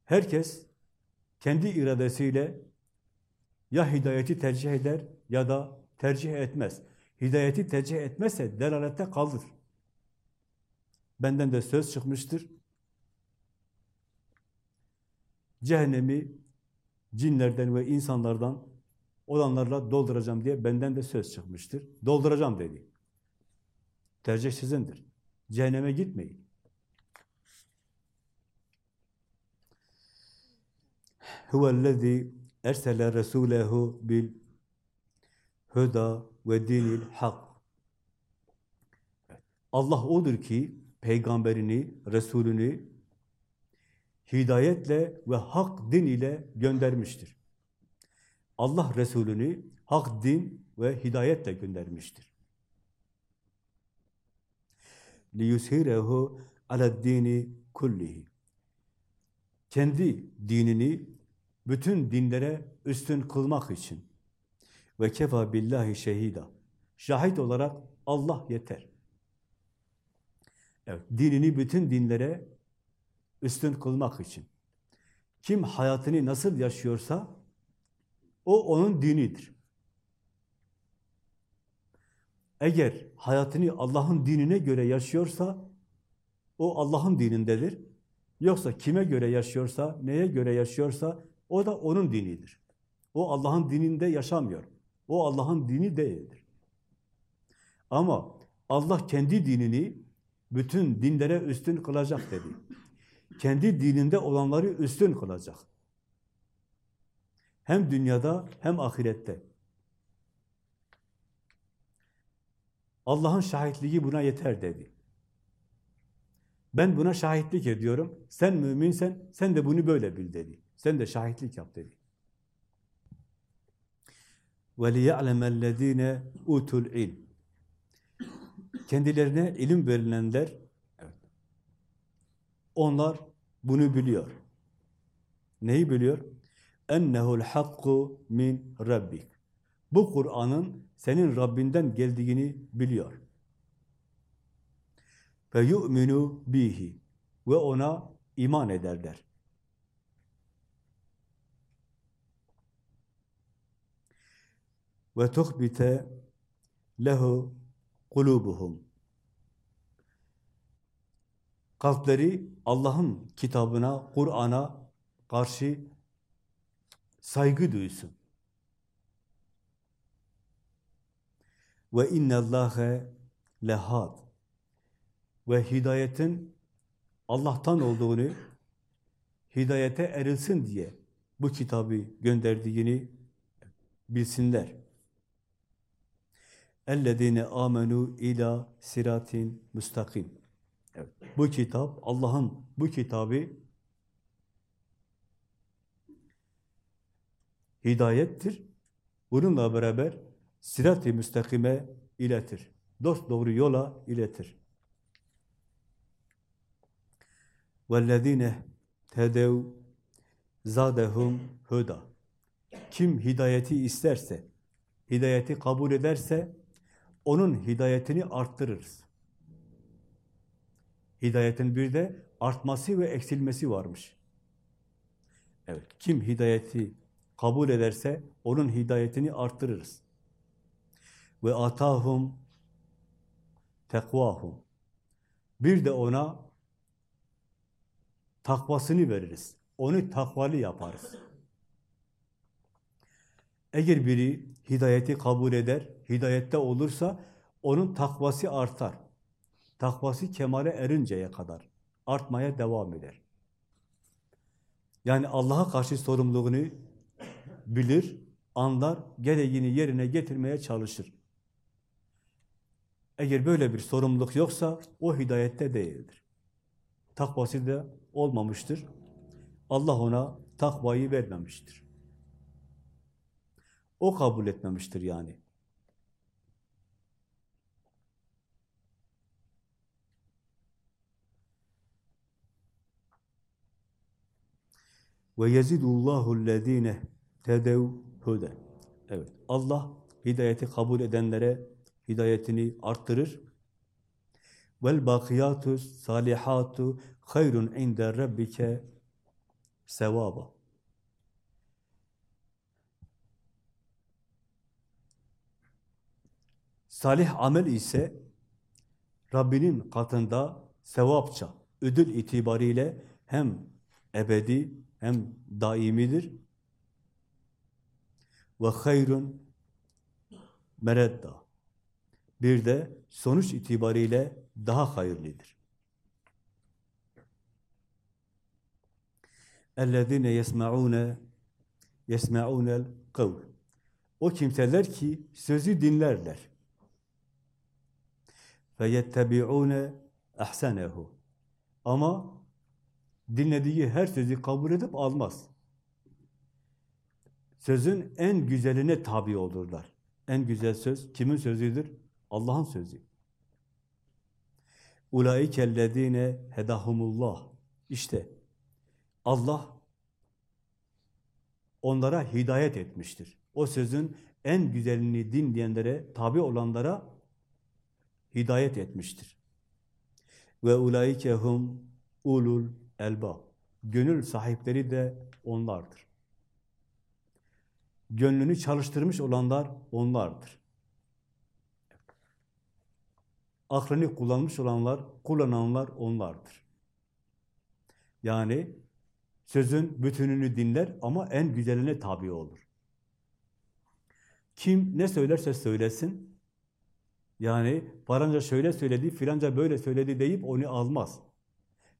[SPEAKER 1] Herkes kendi iradesiyle ya hidayeti tercih eder ya da tercih etmez. Hidayeti tercih etmezse delalette kalır. Benden de söz çıkmıştır. Cehennemi cinlerden ve insanlardan olanlarla dolduracağım diye benden de söz çıkmıştır. Dolduracağım dedi. Tercih sizindir. Cehenneme gitmeyin. Huvellezî ersele resûlehu bil huda ve dinil hak. Allah odur ki peygamberini, Resulünü hidayetle ve hak din ile göndermiştir. Allah Resulünü hak din ve hidayetle göndermiştir. لِيُسْهِرَهُ عَلَى الدِّينِ kullihi. Kendi dinini bütün dinlere üstün kılmak için ve kefa billahi şehida. Şahit olarak Allah yeter. Evet, dinini bütün dinlere üstün kılmak için. Kim hayatını nasıl yaşıyorsa o onun dinidir. Eğer hayatını Allah'ın dinine göre yaşıyorsa o Allah'ın dinindedir. Yoksa kime göre yaşıyorsa, neye göre yaşıyorsa o da onun dinidir. O Allah'ın dininde yaşamıyor. O Allah'ın dini değildir. Ama Allah kendi dinini bütün dinlere üstün kılacak dedi. Kendi dininde olanları üstün kılacak. Hem dünyada hem ahirette. Allah'ın şahitliği buna yeter dedi. Ben buna şahitlik ediyorum. Sen müminsen, sen de bunu böyle bil dedi. Sen de şahitlik yap dedi. وَلِيَعْلَمَ الَّذ۪ينَ utul ilm. Kendilerine ilim verilenler, onlar bunu biliyor. Neyi biliyor? اَنَّهُ الْحَقُّ min rabbik. Bu Kur'an'ın senin Rabbinden geldiğini biliyor. Ve yu'minu bihi ve ona iman ederler. Ve tuhbite lehu kulubuhum. Kalpleri Allah'ın kitabına, Kur'an'a karşı saygı duysun. Ve innallâhe lehad. Ve hidayetin Allah'tan olduğunu, hidayete erilsin diye bu kitabı gönderdiğini bilsinler. اَلَّذ۪ينَ amenu ila siratin müstakim. Evet. Bu kitap, Allah'ın bu kitabı hidayettir. Bununla beraber sirat-i müstakime iletir. Dost doğru yola iletir. وَالَّذ۪ينَ تَدَوْ zadehum huda. Kim hidayeti isterse, hidayeti kabul ederse, onun hidayetini arttırırız. Hidayetin bir de artması ve eksilmesi varmış. Evet, kim hidayeti kabul ederse onun hidayetini arttırırız. Ve atahum tekvahum. Bir de ona takvasını veririz. Onu takvalı yaparız. Eğer biri hidayeti kabul eder, hidayette olursa onun takvası artar. Takvası kemale erinceye kadar artmaya devam eder. Yani Allah'a karşı sorumluluğunu bilir, anlar, gereğini yerine getirmeye çalışır. Eğer böyle bir sorumluluk yoksa o hidayette değildir. Takvası da olmamıştır. Allah ona takvayı vermemiştir. O kabul etmemiştir yani. Ve yezidullahu allazine tedev hude. Evet. Allah hidayeti kabul edenlere hidayetini arttırır. vel bakiyatu salihatu hayrun inde rabbike sevaba. Salih amel ise Rabbinin katında sevapça, ödül itibariyle hem ebedi hem daimidir. Ve hayrun meredda. Bir de sonuç itibariyle daha hayırlıdır. اَلَّذِينَ يَسْمَعُونَ يَسْمَعُونَ الْقَوْلِ O kimseler ki sözü dinlerler. فَيَتَّبِعُونَ اَحْسَنَهُ Ama dinlediği her sözü kabul edip almaz. Sözün en güzeline tabi olurlar. En güzel söz kimin sözüdür? Allah'ın sözü. Ulaikellezine hedahumullah. İşte Allah onlara hidayet etmiştir. O sözün en güzelini dinleyenlere, tabi olanlara hidayet etmiştir. Ve ulaikehum ulul elba. Gönül sahipleri de onlardır. Gönlünü çalıştırmış olanlar onlardır. Aklını kullanmış olanlar, kullananlar onlardır. Yani sözün bütününü dinler ama en güzeline tabi olur. Kim ne söylerse söylesin, yani falanca şöyle söyledi, filanca böyle söyledi deyip onu almaz.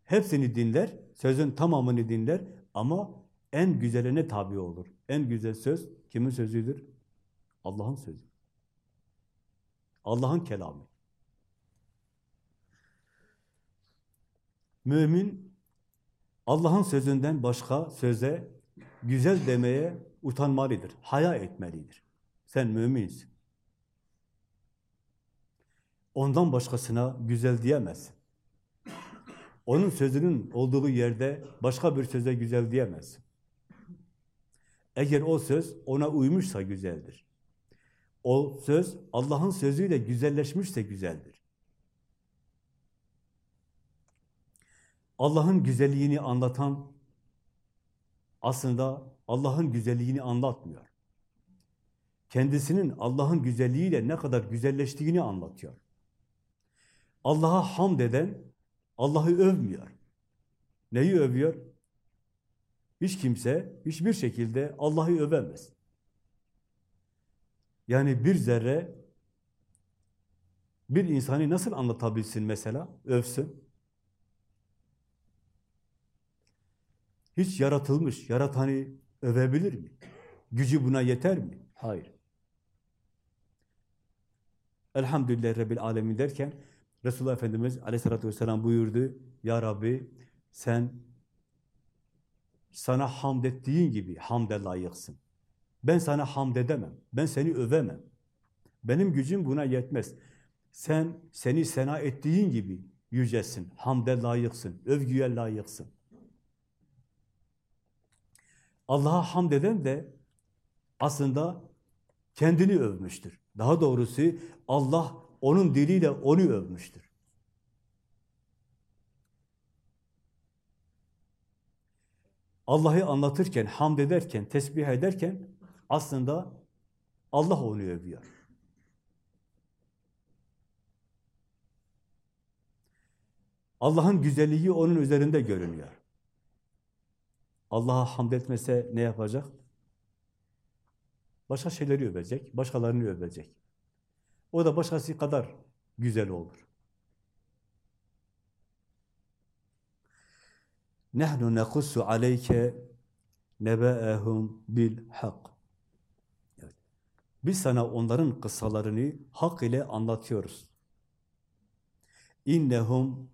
[SPEAKER 1] Hepsini dinler, sözün tamamını dinler ama en güzeline tabi olur. En güzel söz kimin sözüdür? Allah'ın sözü. Allah'ın kelamı. Mümin Allah'ın sözünden başka söze güzel demeye utanmalıdır, haya etmelidir. Sen müminsin. Ondan başkasına güzel diyemezsin. Onun sözünün olduğu yerde başka bir söze güzel diyemezsin. Eğer o söz ona uymuşsa güzeldir. O söz Allah'ın sözüyle güzelleşmişse güzeldir. Allah'ın güzelliğini anlatan aslında Allah'ın güzelliğini anlatmıyor. Kendisinin Allah'ın güzelliğiyle ne kadar güzelleştiğini anlatıyor. Allah'a hamd eden Allah'ı övmüyor. Neyi övüyor? Hiç kimse hiçbir şekilde Allah'ı övemez. Yani bir zerre bir insanı nasıl anlatabilsin mesela? Övsün. Hiç yaratılmış, yaratanı övebilir mi? Gücü buna yeter mi? Hayır. Elhamdülillah Rabbil Alemin derken Resulullah Efendimiz aleyhissalatü vesselam buyurdu. Ya Rabbi sen sana hamd ettiğin gibi hamde layıksın. Ben sana hamd edemem. Ben seni övemem. Benim gücüm buna yetmez. Sen seni sena ettiğin gibi yücesin. Hamde layıksın. Övgüye layıksın. Allah'a hamd eden de aslında kendini övmüştür. Daha doğrusu Allah onun diliyle onu övmüştür. Allah'ı anlatırken, hamd ederken, tesbih ederken aslında Allah onu övüyor. Allah'ın güzelliği onun üzerinde görünüyor. Allah'a hamd etmese ne yapacak? Başka şeyleri övecek, başkalarını övecek. O da başkası kadar güzel olur. Nehnu nekussu aleyke nebe'ehum bil hak. Biz sana onların kıssalarını hak ile anlatıyoruz. İnnehum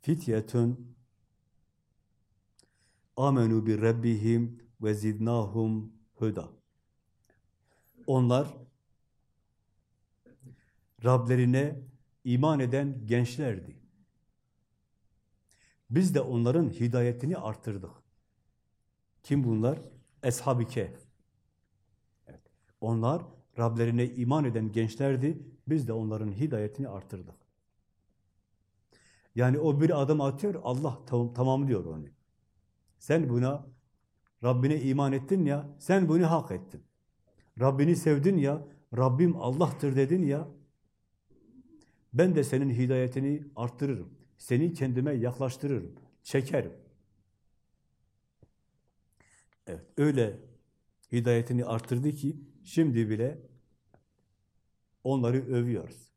[SPEAKER 1] fityetun amenu bi rabbihim ve zidnahum huda. Onlar Rablerine iman eden gençlerdi. Biz de onların hidayetini artırdık. Kim bunlar? Eshab-ı Kehf. Evet. Onlar Rablerine iman eden gençlerdi. Biz de onların hidayetini artırdık. Yani o bir adım atıyor, Allah tam, tamamlıyor onu. Sen buna, Rabbine iman ettin ya, sen bunu hak ettin. Rabbini sevdin ya, Rabbim Allah'tır dedin ya, ben de senin hidayetini arttırırım. Seni kendime yaklaştırırım, çekerim. Evet, öyle hidayetini arttırdı ki, şimdi bile onları övüyoruz.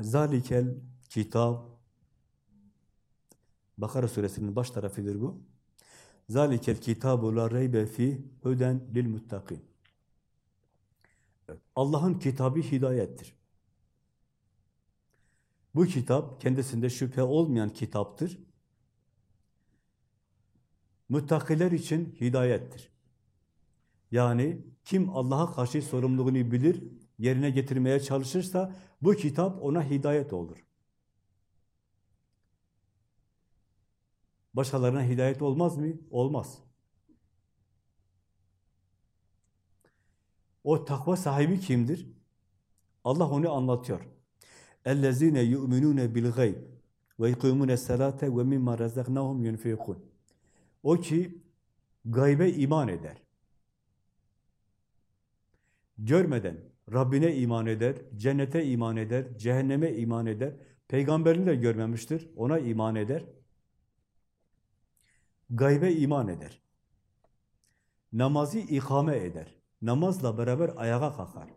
[SPEAKER 1] Zalikel kitab Bakara suresinin baş tarafıdır bu. Zalikel kitabu la reybe fi huden lil muttakin. Allah'ın kitabı hidayettir. Bu kitap kendisinde şüphe olmayan kitaptır. Muttakiler için hidayettir. Yani kim Allah'a karşı sorumluluğunu bilir, yerine getirmeye çalışırsa bu kitap ona hidayet olur. Başkalarına hidayet olmaz mı? Olmaz. O takva sahibi kimdir? Allah onu anlatıyor. اَلَّذ۪ينَ يُؤْمِنُونَ بِالْغَيْبِ وَيْقُيُمُونَ السَّلَاةَ وَمِمَّا رَزَّقْنَاهُمْ يُنْفِقُونَ O ki gaybe iman eder. Görmeden Rabbine iman eder, cennete iman eder, cehenneme iman eder, peygamberini de görmemiştir, ona iman eder. Gaybe iman eder. Namazı ikame eder namazla beraber ayağa kalkar.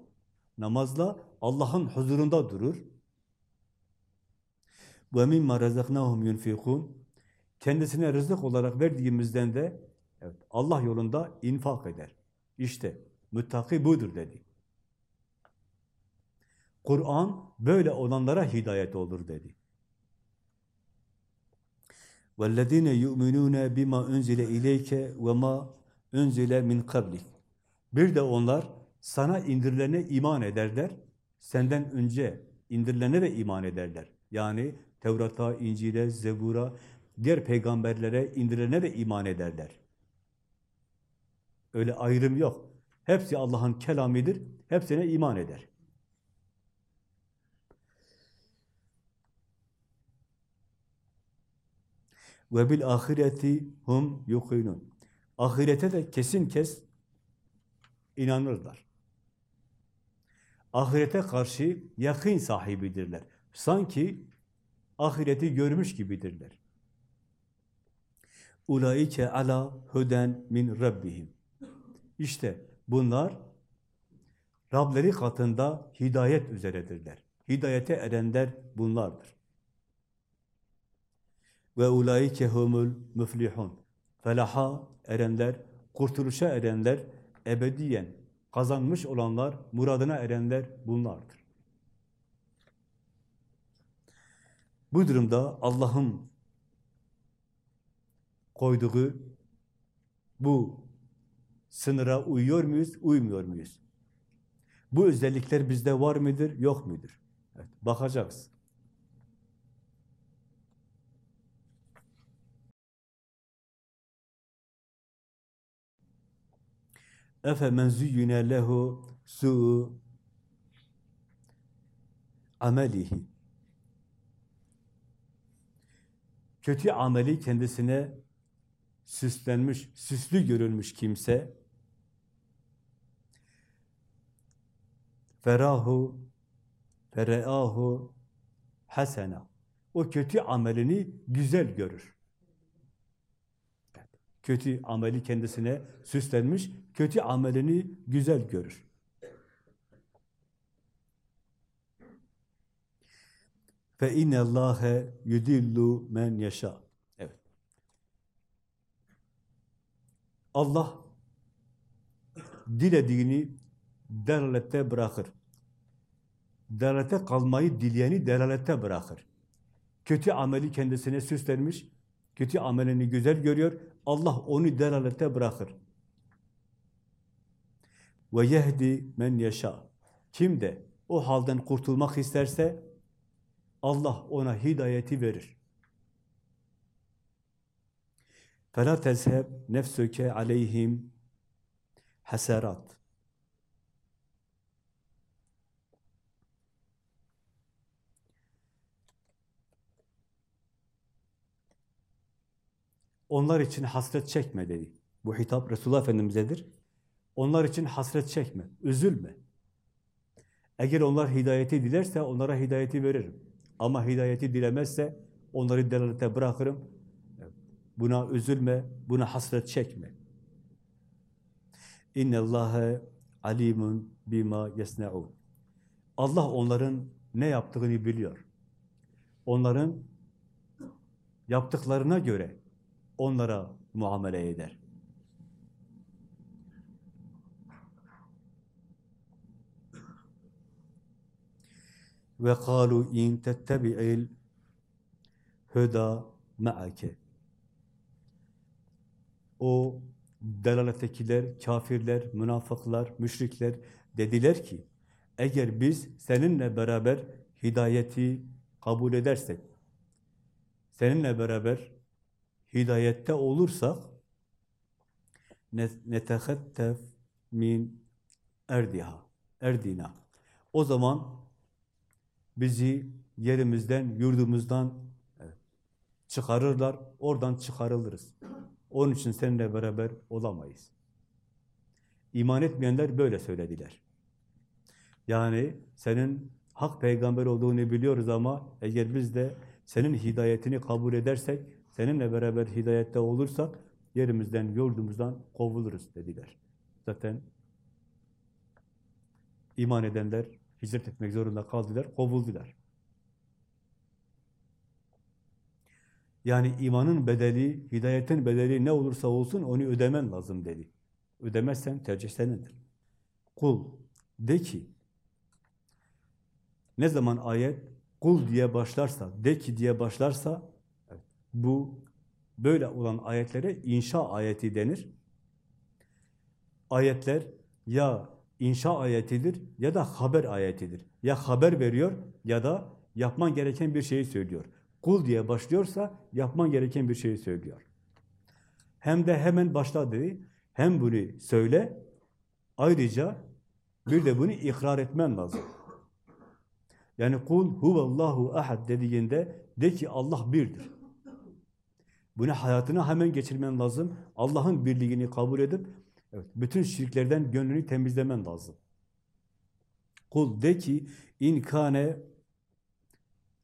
[SPEAKER 1] Namazla Allah'ın huzurunda durur. وَمِمَّا رَزَقْنَاهُمْ يُنْفِقُونَ Kendisine rızık olarak verdiğimizden de evet, Allah yolunda infak eder. İşte müttaki budur dedi. Kur'an böyle olanlara hidayet olur dedi. وَالَّذ۪ينَ يُؤْمِنُونَ بِمَا اُنْزِلَ اِلَيْكَ وَمَا اُنْزِلَ مِنْ قَبْلِكَ bir de onlar sana indirilene iman ederler, senden önce indirilene de iman ederler. Yani Tevrat'a, İncil'e, Zebur'a, diğer peygamberlere indirilene de iman ederler. Öyle ayrım yok. Hepsi Allah'ın kelamidir, hepsine iman eder. Ve bil ahireti hum yuqinun. Ahirete de kesin kes inanırlar. Ahirete karşı yakın sahibidirler. Sanki ahireti görmüş gibidirler. Ulaike ala huden min rabbihim. İşte bunlar Rableri katında hidayet üzeredirler. Hidayete erenler bunlardır. Ve ulaike humul müflihun. Felaha erenler, kurtuluşa erenler, ebediyen kazanmış olanlar, muradına erenler bunlardır. Bu durumda Allah'ın koyduğu bu sınıra uyuyor muyuz, uymuyor muyuz? Bu özellikler bizde var mıdır, yok mudur? Evet, bakacağız. Men züyyüne lehu su'u amelihi. Kötü ameli kendisine süslenmiş, süslü görülmüş kimse ferahu fereahu hasena. O kötü amelini güzel görür. Kötü ameli kendisine süslenmiş, kötü amelini güzel görür. Fe inne Allahe yudillu men yaşa. Evet. Allah dilediğini delalette bırakır. Delalette kalmayı dileyeni delalette bırakır. Kötü ameli kendisine süslenmiş, kötü amelini güzel görüyor, Allah onu delalette bırakır ve yehdi men yaşa. Kim de o halden kurtulmak isterse Allah ona hidayeti verir. Fela tezheb nefsüke aleyhim haserat. Onlar için hasret çekme dedi. Bu hitap Resulullah Efendimiz'edir. Onlar için hasret çekme, üzülme. Eğer onlar hidayeti dilerse onlara hidayeti veririm. Ama hidayeti dilemezse onları delalete bırakırım. Buna üzülme, buna hasret çekme. İnne Allahe alimun bima yesnaun. Allah onların ne yaptığını biliyor. Onların yaptıklarına göre onlara muamele eder. Ve kalu in tettebi'il huda ma'ake. O delalettekiler, kafirler, münafıklar, müşrikler dediler ki eğer biz seninle beraber hidayeti kabul edersek, seninle beraber hidayette olursak netehattef min erdiha, erdina. O zaman bizi yerimizden, yurdumuzdan çıkarırlar, oradan çıkarılırız. Onun için seninle beraber olamayız. İman etmeyenler böyle söylediler. Yani senin hak peygamber olduğunu biliyoruz ama eğer biz de senin hidayetini kabul edersek, seninle beraber hidayette olursak yerimizden, yurdumuzdan kovuluruz dediler. Zaten iman edenler hicret etmek zorunda kaldılar, kovuldular. Yani imanın bedeli, hidayetin bedeli ne olursa olsun onu ödemen lazım dedi. Ödemezsen tercih senindir. Kul, de ki, ne zaman ayet kul diye başlarsa, de ki diye başlarsa, bu böyle olan ayetlere inşa ayeti denir. Ayetler ya inşa ayetidir ya da haber ayetidir. Ya haber veriyor ya da yapman gereken bir şeyi söylüyor. Kul diye başlıyorsa yapman gereken bir şeyi söylüyor. Hem de hemen başla dedi. Hem bunu söyle, ayrıca bir de bunu ikrar etmen lazım. Yani kul huvallahu ahad dediğinde de ki Allah birdir. Bunu hayatına hemen geçirmen lazım. Allah'ın birliğini kabul edip evet, bütün şirklerden gönlünü temizlemen lazım. Kul de ki in kane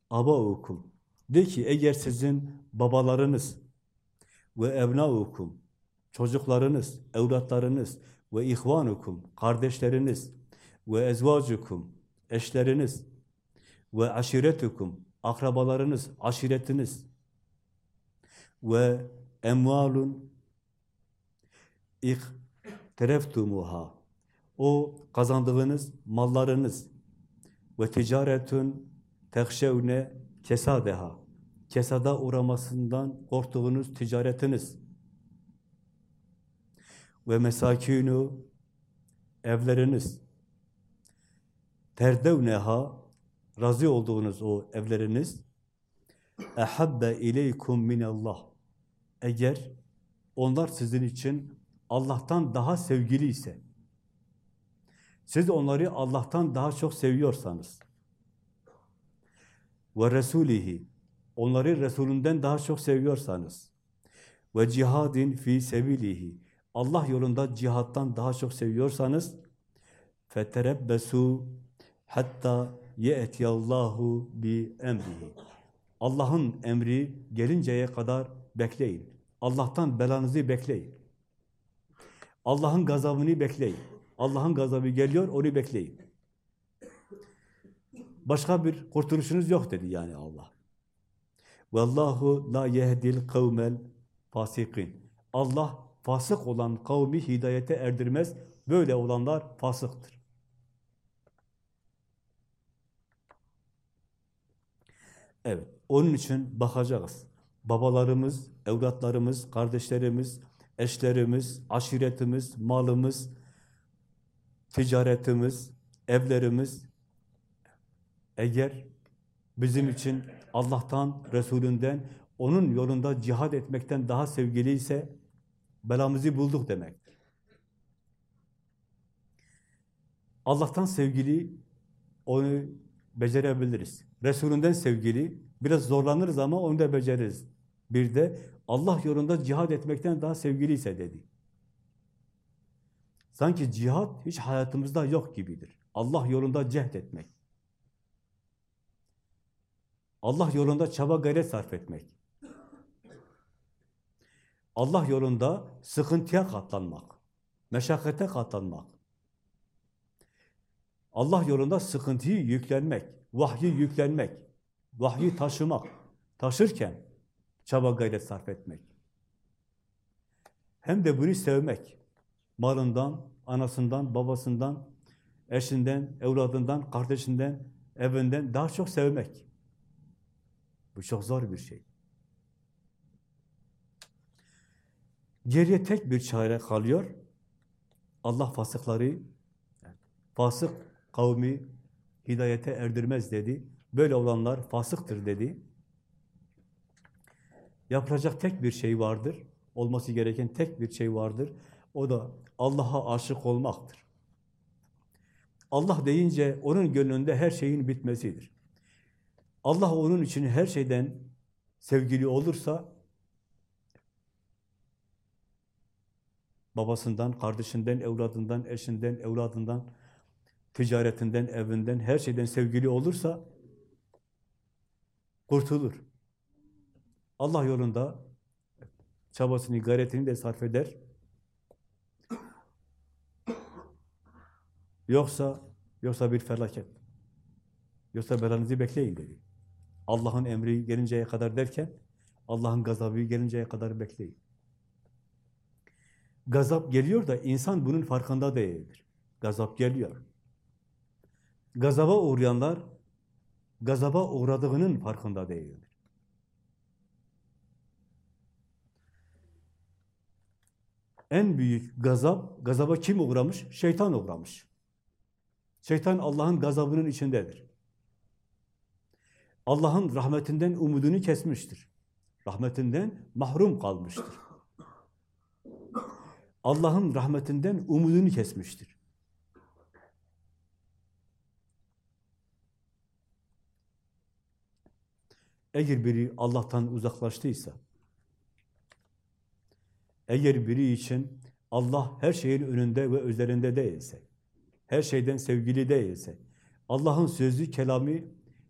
[SPEAKER 1] abaukum de ki eğer sizin babalarınız ve evnaukum çocuklarınız, evlatlarınız ve ihvanukum kardeşleriniz ve ezvacukum eşleriniz ve aşiretukum akrabalarınız, aşiretiniz ve emvalun ihtereftumuha o kazandığınız mallarınız. Ve ticaretun tehşevne kesadeha kesada uğramasından korktuğunuz ticaretiniz. Ve mesakinu evleriniz. terdevneha razı olduğunuz o evleriniz. ehabbe ileykum minallah eğer onlar sizin için Allah'tan daha sevgili ise siz onları Allah'tan daha çok seviyorsanız ve resulihi onları Resulünden daha çok seviyorsanız ve cihadin fi sebilihi Allah yolunda cihattan daha çok seviyorsanız feterebbesu hatta ye'tiyallahu bi emrihi Allah'ın emri gelinceye kadar bekleyin. Allah'tan belanızı bekleyin. Allah'ın gazabını bekleyin. Allah'ın gazabı geliyor, onu bekleyin. Başka bir kurtuluşunuz yok dedi yani Allah. Vallahu la yehdil kavmel fasikin. Allah fasık olan kavmi hidayete erdirmez. Böyle olanlar fasıktır. Evet, onun için bakacağız. Babalarımız, evlatlarımız, kardeşlerimiz, eşlerimiz, aşiretimiz, malımız, ticaretimiz, evlerimiz eğer bizim için Allah'tan, Resulünden, onun yolunda cihad etmekten daha sevgiliyse belamızı bulduk demektir. Allah'tan sevgili onu becerebiliriz. Resulünden sevgili biraz zorlanırız ama onu da beceririz. Bir de Allah yolunda cihad etmekten daha sevgiliyse dedi. Sanki cihad hiç hayatımızda yok gibidir. Allah yolunda cehd etmek. Allah yolunda çaba gayret sarf etmek. Allah yolunda sıkıntıya katlanmak, meşakkate katlanmak. Allah yolunda sıkıntıyı yüklenmek, vahyi yüklenmek, vahyi taşımak, taşırken çaba gayret sarf etmek. Hem de bunu sevmek. Malından, anasından, babasından, eşinden, evladından, kardeşinden, evinden daha çok sevmek. Bu çok zor bir şey. Geriye tek bir çare kalıyor. Allah fasıkları, fasık kavmi hidayete erdirmez dedi. Böyle olanlar fasıktır dedi. Yapılacak tek bir şey vardır. Olması gereken tek bir şey vardır. O da Allah'a aşık olmaktır. Allah deyince onun gönlünde her şeyin bitmesidir. Allah onun için her şeyden sevgili olursa babasından, kardeşinden, evladından, eşinden, evladından, ticaretinden, evinden, her şeyden sevgili olursa kurtulur. Allah yolunda çabasını, gayretini de sarf eder. Yoksa yoksa bir felaket. Yoksa belanızı bekleyin dedi. Allah'ın emri gelinceye kadar derken Allah'ın gazabı gelinceye kadar bekleyin. Gazap geliyor da insan bunun farkında değildir. Gazap geliyor. Gazaba uğrayanlar gazaba uğradığının farkında değildir. En büyük gazap, gazaba kim uğramış? Şeytan uğramış. Şeytan Allah'ın gazabının içindedir. Allah'ın rahmetinden umudunu kesmiştir. Rahmetinden mahrum kalmıştır. Allah'ın rahmetinden umudunu kesmiştir. Eğer biri Allah'tan uzaklaştıysa, eğer biri için Allah her şeyin önünde ve üzerinde değilse, her şeyden sevgili değilse, Allah'ın sözü, kelamı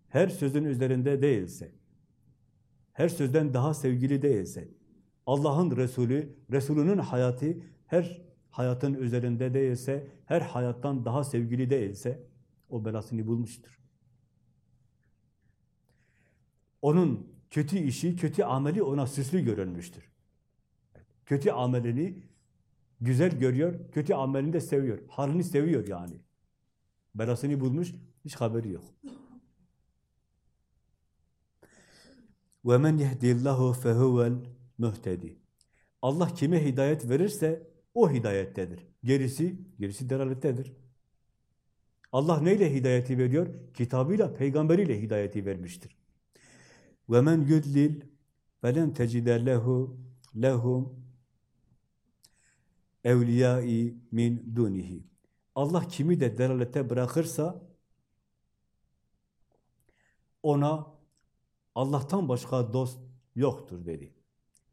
[SPEAKER 1] her sözün üzerinde değilse, her sözden daha sevgili değilse, Allah'ın Resulü, Resulünün hayatı her hayatın üzerinde değilse, her hayattan daha sevgili değilse, o belasını bulmuştur. Onun kötü işi, kötü ameli ona süslü görünmüştür. Kötü amelini güzel görüyor, kötü amelini de seviyor. Halini seviyor yani. Belasını bulmuş, hiç haberi yok. وَمَنْ يَهْدِي اللّٰهُ فَهُوَ الْمُهْتَدِي Allah kime hidayet verirse o hidayettedir. Gerisi, gerisi delalettedir. Allah neyle hidayeti veriyor? Kitabıyla, peygamberiyle hidayeti vermiştir. وَمَنْ يُدْلِلْ فَلَنْ تَجِدَ لَهُ لَهُمْ evliyai min dunihi. Allah kimi de delalete bırakırsa ona Allah'tan başka dost yoktur dedi.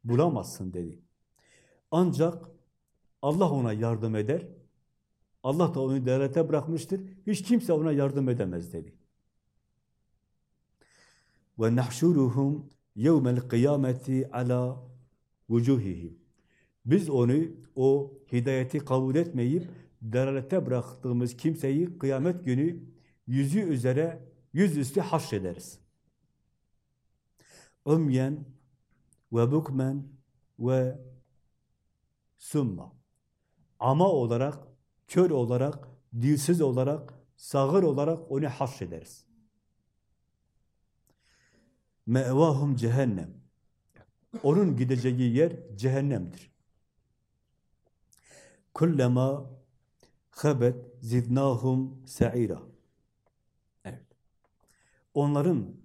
[SPEAKER 1] Bulamazsın dedi. Ancak Allah ona yardım eder. Allah da onu devlete bırakmıştır. Hiç kimse ona yardım edemez dedi. Ve nahşuruhum yevmel kıyameti ala vucuhihim. Biz onu, o hidayeti kabul etmeyip delalete bıraktığımız kimseyi kıyamet günü yüzü üzere, yüzüstü haşrederiz. Umyen ve bukmen ve summa. Ama olarak, kör olarak, dilsiz olarak, sağır olarak onu haşrederiz. Me'vahum cehennem. Onun gideceği yer cehennemdir. Kullema habet zidnahum sa'ira. Evet. Onların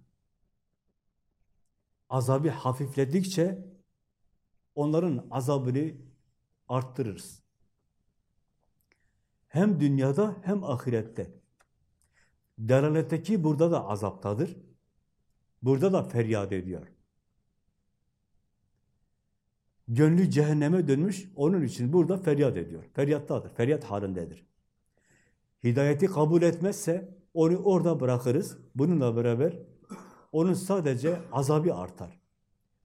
[SPEAKER 1] azabı hafifledikçe onların azabını arttırırız. Hem dünyada hem ahirette. Delaletteki burada da azaptadır. Burada da feryat ediyor. Gönlü cehenneme dönmüş, onun için burada feryat ediyor. Feryattadır, feryat halindedir. Hidayeti kabul etmezse onu orada bırakırız. Bununla beraber onun sadece azabı artar.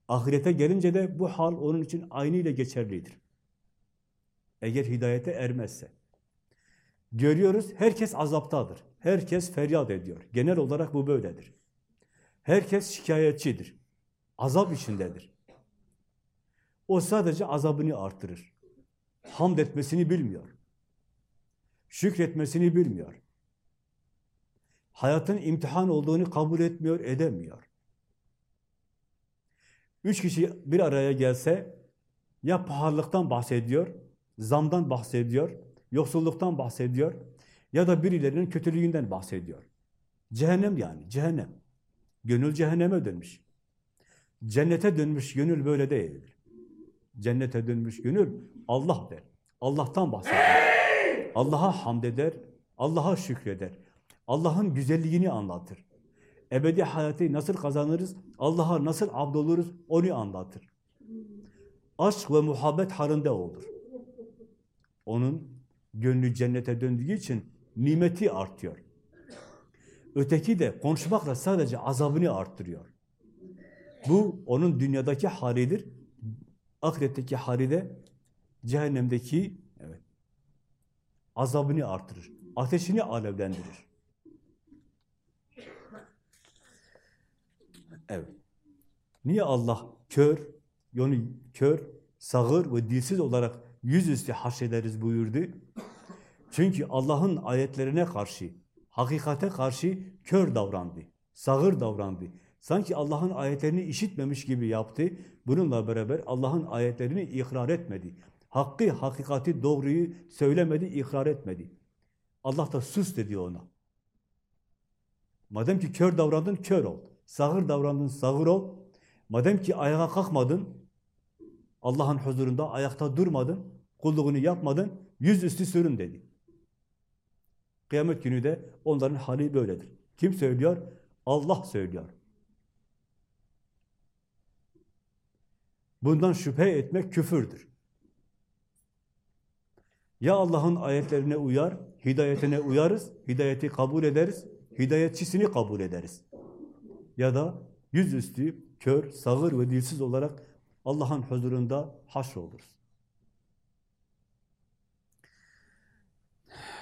[SPEAKER 1] Ahirete gelince de bu hal onun için aynı ile geçerlidir. Eğer hidayete ermezse. Görüyoruz, herkes azaptadır. Herkes feryat ediyor. Genel olarak bu böyledir. Herkes şikayetçidir. Azap içindedir. O sadece azabını artırır. Hamd etmesini bilmiyor. Şükretmesini bilmiyor. Hayatın imtihan olduğunu kabul etmiyor, edemiyor. Üç kişi bir araya gelse ya pahalılıktan bahsediyor, zamdan bahsediyor, yoksulluktan bahsediyor ya da birilerinin kötülüğünden bahsediyor. Cehennem yani, cehennem. Gönül cehenneme dönmüş. Cennete dönmüş gönül böyle değildir. Cennete dönmüş gönül Allah der. Allah'tan bahseder. Allah'a hamd eder, Allah'a şükreder. Allah'ın güzelliğini anlatır. Ebedi hayatı nasıl kazanırız, Allah'a nasıl abdoluruz onu anlatır. Aşk ve muhabbet halinde olur. Onun gönlü cennete döndüğü için nimeti artıyor. Öteki de konuşmakla sadece azabını arttırıyor. Bu onun dünyadaki halidir. Ahiretteki hali de cehennemdeki evet, azabını artırır. Ateşini alevlendirir. Evet. Niye Allah kör, yani kör, sağır ve dilsiz olarak yüzüstü haşrederiz buyurdu? Çünkü Allah'ın ayetlerine karşı, hakikate karşı kör davrandı, sağır davrandı. Sanki Allah'ın ayetlerini işitmemiş gibi yaptı. Bununla beraber Allah'ın ayetlerini ikrar etmedi. Hakkı, hakikati, doğruyu söylemedi, ikrar etmedi. Allah da sus dedi ona. Madem ki kör davrandın, kör ol. Sağır davrandın, sağır ol. Madem ki ayağa kalkmadın, Allah'ın huzurunda ayakta durmadın, kulluğunu yapmadın, yüzüstü sürün dedi. Kıyamet günü de onların hali böyledir. Kim söylüyor? Allah söylüyor. Bundan şüphe etmek küfürdür. Ya Allah'ın ayetlerine uyar, hidayetine uyarız, hidayeti kabul ederiz, hidayetçisini kabul ederiz. Ya da yüzüstü, kör, sağır ve dilsiz olarak Allah'ın huzurunda haşroluruz.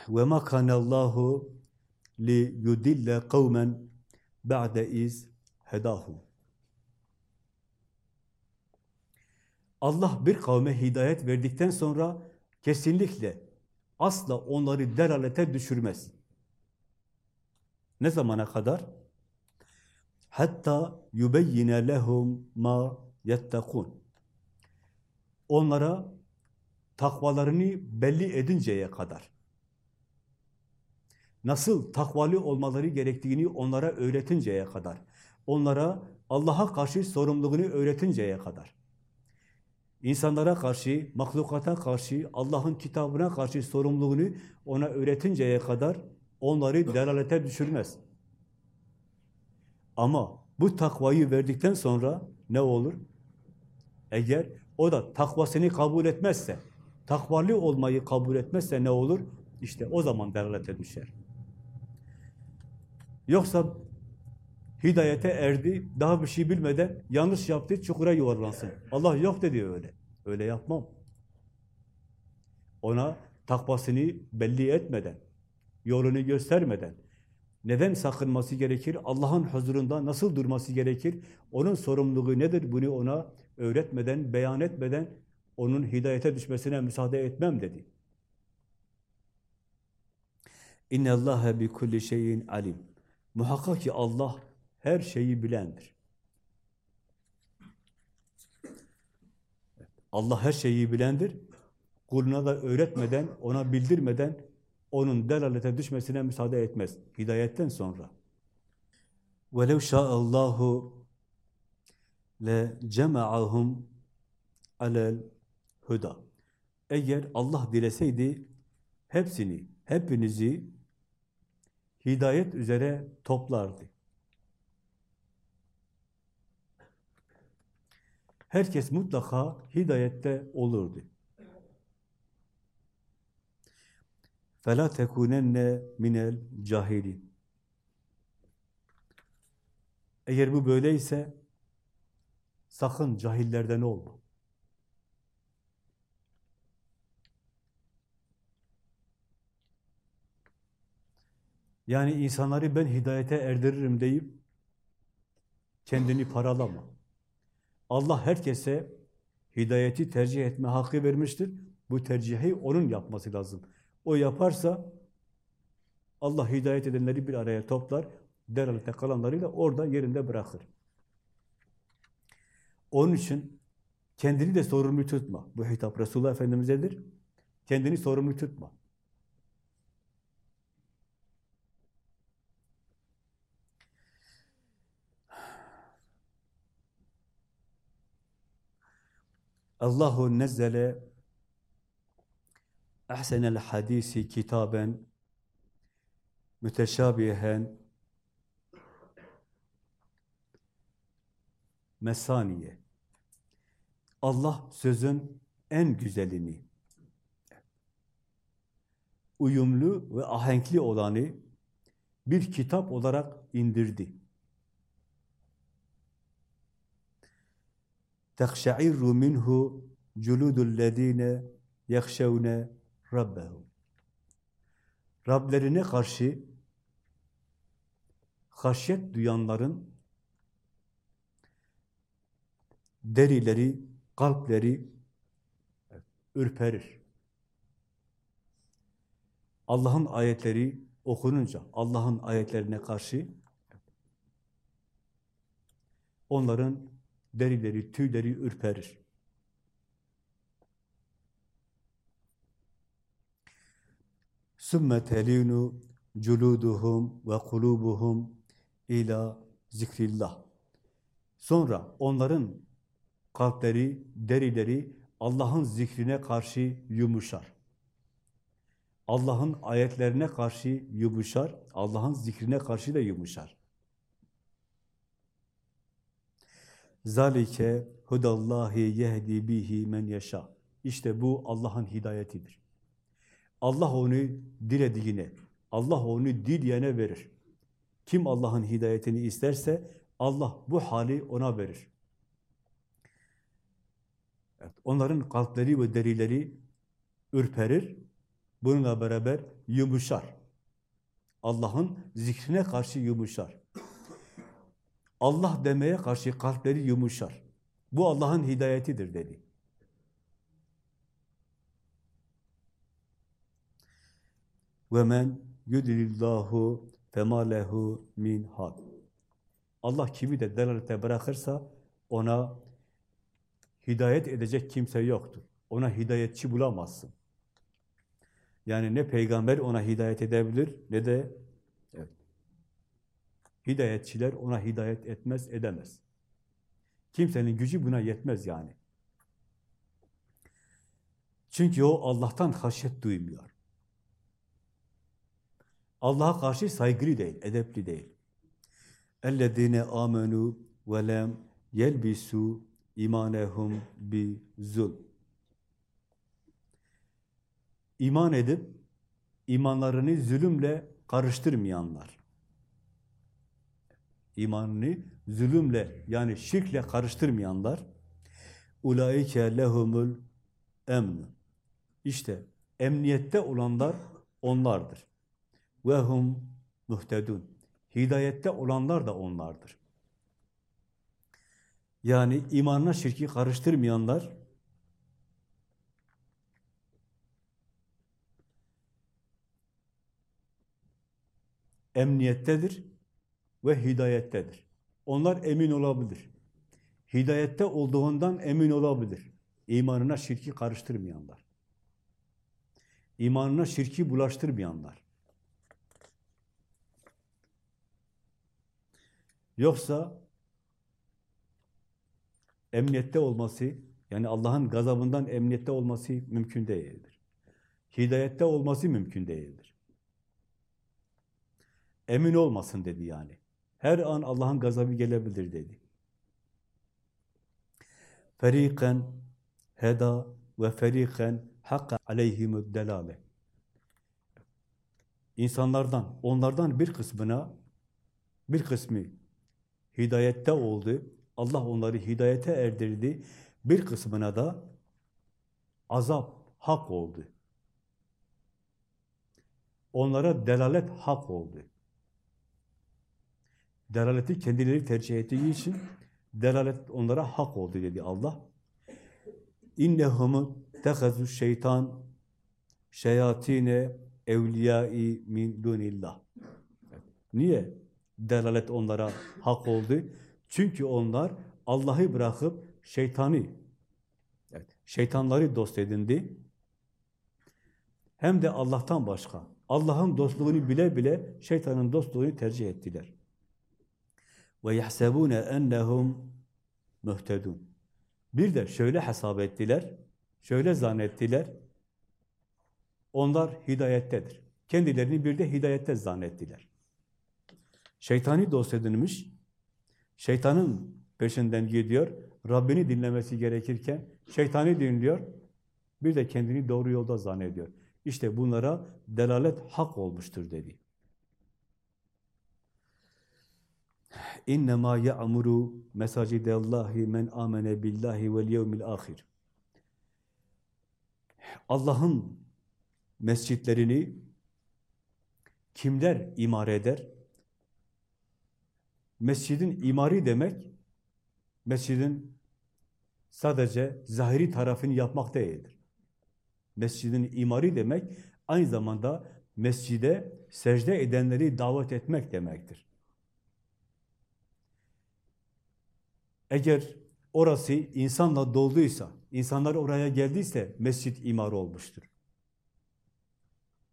[SPEAKER 1] Ve ma kana Allahu li yudille kavmen ba'de iz hedahum. Allah bir kavme hidayet verdikten sonra kesinlikle asla onları delalete düşürmez. Ne zamana kadar? Hatta yubeyyine lehum ma yettekun. Onlara takvalarını belli edinceye kadar. Nasıl takvalı olmaları gerektiğini onlara öğretinceye kadar. Onlara Allah'a karşı sorumluluğunu öğretinceye kadar. İnsanlara karşı, mahlukata karşı, Allah'ın kitabına karşı sorumluluğunu ona öğretinceye kadar onları delalete düşürmez. Ama bu takvayı verdikten sonra ne olur? Eğer o da takvasını kabul etmezse, takvalı olmayı kabul etmezse ne olur? İşte o zaman delalete düşer. Yoksa hidayete erdi, daha bir şey bilmeden yanlış yaptı, çukura yuvarlansın. Allah yok dedi öyle. Öyle yapmam. Ona takvasını belli etmeden, yolunu göstermeden, neden sakınması gerekir, Allah'ın huzurunda nasıl durması gerekir, onun sorumluluğu nedir bunu ona öğretmeden, beyan etmeden, onun hidayete düşmesine müsaade etmem dedi. İnne Allahe bi kulli şeyin alim. Muhakkak ki Allah her şeyi bilendir. Allah her şeyi bilendir. Kuluna da öğretmeden, ona bildirmeden onun delalete düşmesine müsaade etmez. Hidayetten sonra. وَلَوْ شَاءَ اللّٰهُ لَجَمَعَهُمْ عَلَى الْهُدَى Eğer Allah dileseydi hepsini, hepinizi hidayet üzere toplardı. herkes mutlaka hidayette olurdu. فَلَا تَكُونَنَّ minel cahilin. Eğer bu böyleyse sakın cahillerden olma. Yani insanları ben hidayete erdiririm deyip kendini paralama. Allah herkese hidayeti tercih etme hakkı vermiştir. Bu tercihi onun yapması lazım. O yaparsa Allah hidayet edenleri bir araya toplar, delalete kalanlarıyla orada yerinde bırakır. Onun için kendini de sorumlu tutma. Bu hitap Resulullah Efendimiz'edir. Kendini sorumlu tutma. Allahu nezzele ahsenel hadisi kitaben müteşabihen mesaniye. Allah sözün en güzelini, uyumlu ve ahenkli olanı bir kitap olarak indirdi. تَخْشَعِرُّ مِنْهُ جُلُودُ الَّذ۪ينَ يَخْشَوْنَ رَبَّهُمْ Rablerine karşı haşyet duyanların derileri, kalpleri ürperir. Allah'ın ayetleri okununca, Allah'ın ayetlerine karşı onların Derileri, tüyleri ürperir. Sümme telinu culuduhum ve kulubuhum ila zikrillah. Sonra onların kalpleri, derileri Allah'ın zikrine karşı yumuşar. Allah'ın ayetlerine karşı yumuşar, Allah'ın zikrine karşı da yumuşar. Zalike hudallahi yehdi bihi men yaşa. İşte bu Allah'ın hidayetidir. Allah onu dilediğine, Allah onu dileyene verir. Kim Allah'ın hidayetini isterse Allah bu hali ona verir. Evet, onların kalpleri ve derileri ürperir. Bununla beraber yumuşar. Allah'ın zikrine karşı yumuşar. Allah demeye karşı kalpleri yumuşar. Bu Allah'ın hidayetidir dedi. Ve men yudlillahu fema min had. Allah kimi de delalete bırakırsa ona hidayet edecek kimse yoktur. Ona hidayetçi bulamazsın. Yani ne peygamber ona hidayet edebilir ne de hidayetçiler ona hidayet etmez, edemez. Kimsenin gücü buna yetmez yani. Çünkü o Allah'tan haşyet duymuyor. Allah'a karşı saygılı değil, edepli değil. اَلَّذ۪ينَ آمَنُوا وَلَمْ يَلْبِسُوا imanehum bi zul. İman edip imanlarını zulümle karıştırmayanlar. İmanını zulümle yani şirkle karıştırmayanlar ulaike lehumul emn. İşte emniyette olanlar onlardır. Ve hum muhtedun. Hidayette olanlar da onlardır. Yani imanına şirki karıştırmayanlar emniyettedir ve hidayettedir. Onlar emin olabilir. Hidayette olduğundan emin olabilir. İmanına şirki karıştırmayanlar. İmanına şirki bulaştırmayanlar. Yoksa emniyette olması, yani Allah'ın gazabından emniyette olması mümkün değildir. Hidayette olması mümkün değildir. Emin olmasın dedi yani. Her an Allah'ın gazabı gelebilir dedi. feriqen heda ve feriqen hakka aleyhimud delale. İnsanlardan, onlardan bir kısmına, bir kısmı hidayette oldu. Allah onları hidayete erdirdi. Bir kısmına da azap hak oldu. Onlara delalet hak oldu. Delaleti kendileri tercih ettiği için delalet onlara hak oldu dedi Allah. İnnehum tehazu şeytan şeyatine evliyai min dunillah. Niye delalet onlara hak oldu? Çünkü onlar Allah'ı bırakıp şeytanı, evet, şeytanları dost edindi. Hem de Allah'tan başka. Allah'ın dostluğunu bile bile şeytanın dostluğunu tercih ettiler. Ve yahsebune ennehum muhtedun. Bir de şöyle hesap ettiler, şöyle zannettiler. Onlar hidayettedir. Kendilerini bir de hidayette zannettiler. Şeytani dost edinmiş, şeytanın peşinden gidiyor, Rabbini dinlemesi gerekirken şeytani dinliyor, bir de kendini doğru yolda zannediyor. İşte bunlara delalet hak olmuştur dedi. İnnemâ ya'muru mesacidellahi men amene billahi vel yevmil ahir. Allah'ın mescitlerini kimler imar eder? Mescidin imari demek, mescidin sadece zahiri tarafını yapmak değildir. Mescidin imari demek, aynı zamanda mescide secde edenleri davet etmek demektir. Eğer orası insanla dolduysa, insanlar oraya geldiyse mescit imar olmuştur.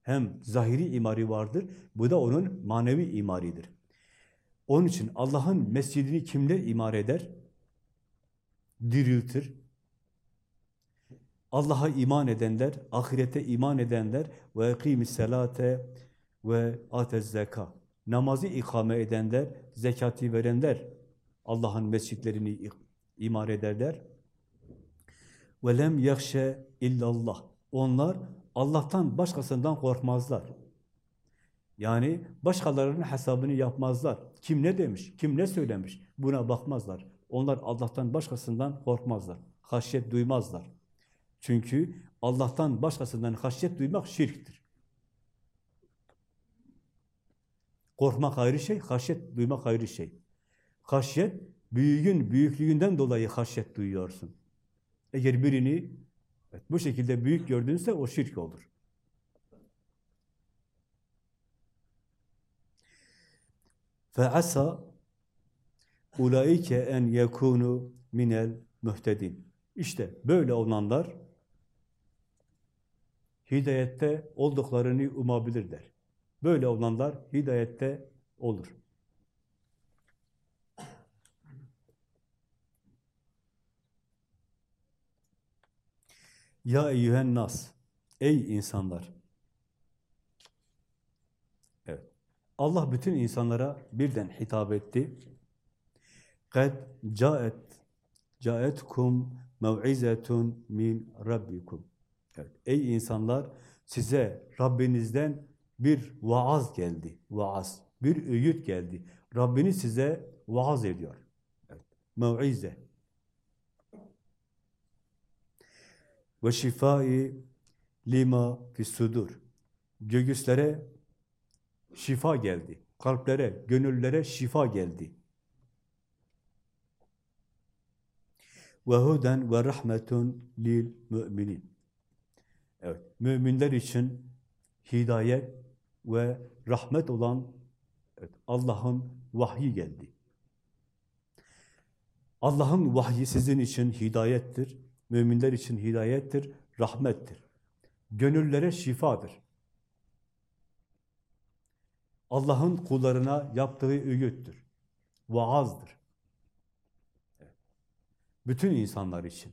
[SPEAKER 1] Hem zahiri imari vardır, bu da onun manevi imaridir. Onun için Allah'ın mescidini kimler imar eder? Diriltir. Allah'a iman edenler, ahirete iman edenler ve ekîmis selate ve atez zeka. Namazı ikame edenler, zekati verenler Allah'ın mescitlerini imar ederler. Lem yahşe illallah. Onlar Allah'tan başkasından korkmazlar. Yani başkalarının hesabını yapmazlar. Kim ne demiş, kim ne söylemiş buna bakmazlar. Onlar Allah'tan başkasından korkmazlar. Haşyet duymazlar. Çünkü Allah'tan başkasından haşyet duymak şirktir. Korkmak ayrı şey, haşyet duymak ayrı şey. Haşyet, büyüğün büyüklüğünden dolayı haşyet duyuyorsun. Eğer birini evet, bu şekilde büyük gördüğünse o şirk olur. فَعَسَى ulaike en yekunu minel mühtedin. İşte böyle olanlar hidayette olduklarını umabilirler. Böyle olanlar hidayette olur. Ya eyyühen nas, ey insanlar. Evet. Allah bütün insanlara birden hitap etti. Kad caet caetkum mev'izetun min rabbikum. Evet. Ey insanlar, size Rabbinizden bir vaaz geldi. Vaaz, bir öğüt geldi. Rabbiniz size vaaz ediyor. Evet. Mev'ize. Ve şifai lima fissudur. Göğüslere şifa geldi. Kalplere, gönüllere şifa geldi. Ve huden ve rahmetun lil müminin. Evet, müminler için hidayet ve rahmet olan evet, Allah'ın vahyi geldi. Allah'ın vahyi sizin için hidayettir. Müminler için hidayettir, rahmettir. Gönüllere şifadır. Allah'ın kullarına yaptığı öğüttür. Vaazdır. Bütün insanlar için.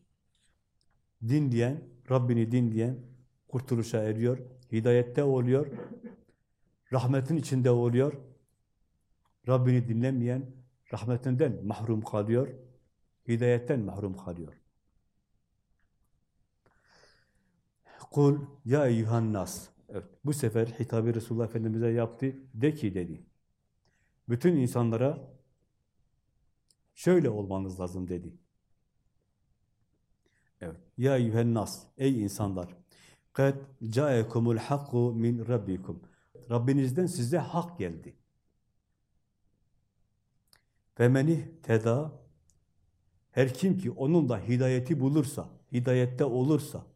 [SPEAKER 1] Din diyen, Rabbini din diyen kurtuluşa eriyor, hidayette oluyor, rahmetin içinde oluyor. Rabbini dinlemeyen rahmetinden mahrum kalıyor, hidayetten mahrum kalıyor. Kul ya eyyuhan nas. Evet, bu sefer hitabı Resulullah Efendimiz'e yaptı. De ki dedi. Bütün insanlara şöyle olmanız lazım dedi. Evet. Ya eyyuhen nas. Ey insanlar. Kad caekumul hakku min rabbikum. Rabbinizden size hak geldi. Femeni teda her kim ki onunla hidayeti bulursa, hidayette olursa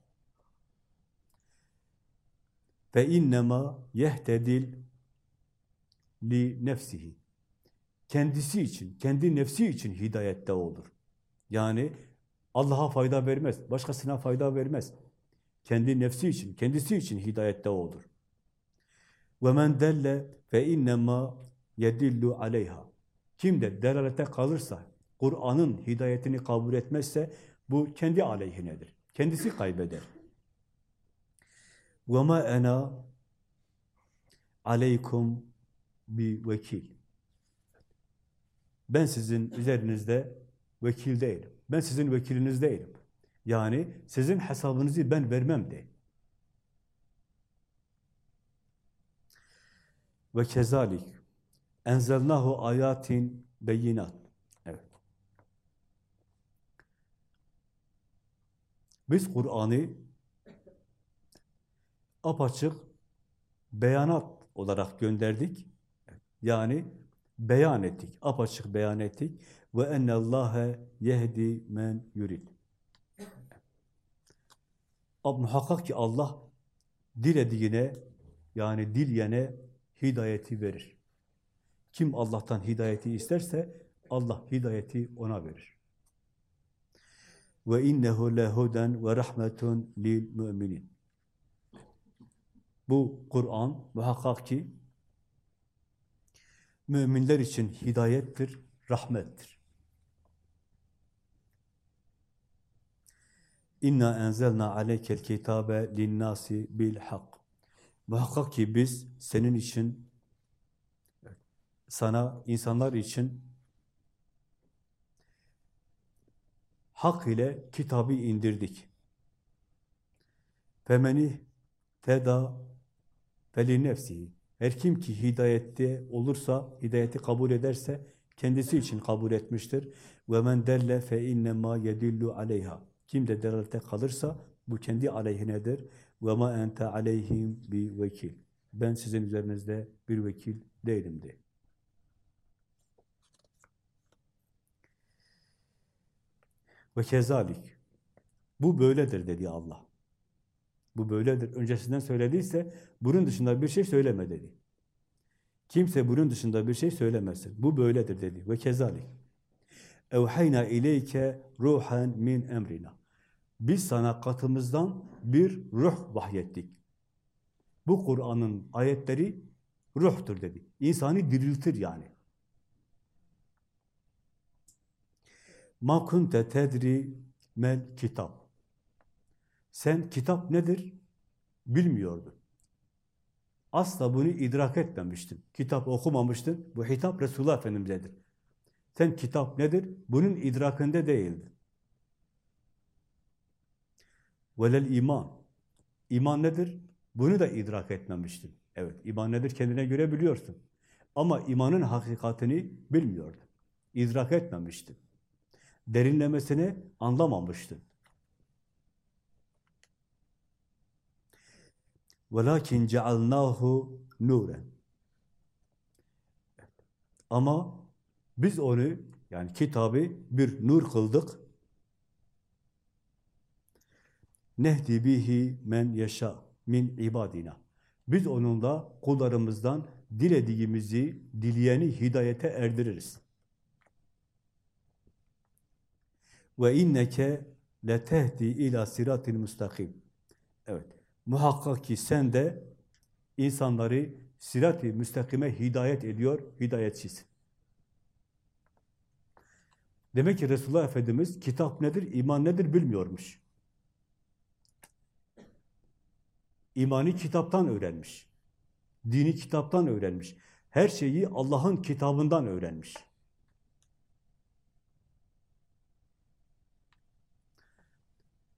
[SPEAKER 1] ve innema yehtedil li nefsihi. Kendisi için, kendi nefsi için hidayette olur. Yani Allah'a fayda vermez, başkasına fayda vermez. Kendi nefsi için, kendisi için hidayette olur. Ve men delle fe innema yedillu aleyha. Kim de delalete kalırsa, Kur'an'ın hidayetini kabul etmezse bu kendi aleyhinedir. Kendisi kaybeder. وَمَا اَنَا aleykum bi vekil. Ben sizin üzerinizde vekil değilim. Ben sizin vekiliniz değilim. Yani sizin hesabınızı ben vermem de. Ve kezalik enzelnahu ayatin beyinat. Evet. Biz Kur'an'ı apaçık beyanat olarak gönderdik. Yani beyan ettik, apaçık beyan ettik. Ve ennallâhe yehdi men yurid. Muhakkak ki Allah dilediğine yani dileyene hidayeti verir. Kim Allah'tan hidayeti isterse Allah hidayeti ona verir. Ve innehu lehuden ve rahmetun lil müminin. Bu Kur'an muhakkak ki müminler için hidayettir, rahmettir. İnna enzelna aleykel kitabe linnâsi bil hak. Muhakkak ki biz senin için sana insanlar için hak ile kitabı indirdik. Femeni teda feli nefsihi. Her kim ki hidayette olursa, hidayeti kabul ederse kendisi için kabul etmiştir. Ve men delle fe innema yedillu aleyha. Kim de delalete kalırsa bu kendi aleyhinedir. Ve ma ente aleyhim bi vekil. Ben sizin üzerinizde bir vekil değilim de. Ve kezalik. Bu böyledir dedi Allah. Bu böyledir. Öncesinden söylediyse bunun dışında bir şey söyleme dedi. Kimse bunun dışında bir şey söylemesin. Bu böyledir dedi. Ve kezalik. Evhayna ileyke ruhan min emrina. Biz sana katımızdan bir ruh vahyettik. Bu Kur'an'ın ayetleri ruhtur dedi. İnsanı diriltir yani. Ma kunte tedri mel kitap. Sen kitap nedir? Bilmiyordun. Asla bunu idrak etmemiştin. Kitap okumamıştın. Bu hitap Resulullah Efendimiz'edir. Sen kitap nedir? Bunun idrakında değildin. Velel iman. İman nedir? Bunu da idrak etmemiştin. Evet, iman nedir kendine göre biliyorsun. Ama imanın hakikatini bilmiyordun. İdrak etmemiştin. Derinlemesine anlamamıştın. وَلَكِنْ جَعَلْنَاهُ نُورًا Ama biz onu, yani kitabı bir nur kıldık. Nehdi bihi men yaşa min ibadina. Biz onunla kullarımızdan dilediğimizi, dileyeni hidayete erdiririz. Ve inneke letehdi ila siratil mustakim. Evet. Muhakkak ki sen de insanları sirat-i müstakime hidayet ediyor, hidayetçisin. Demek ki Resulullah Efendimiz kitap nedir, iman nedir bilmiyormuş. İmani kitaptan öğrenmiş. Dini kitaptan öğrenmiş. Her şeyi Allah'ın kitabından öğrenmiş.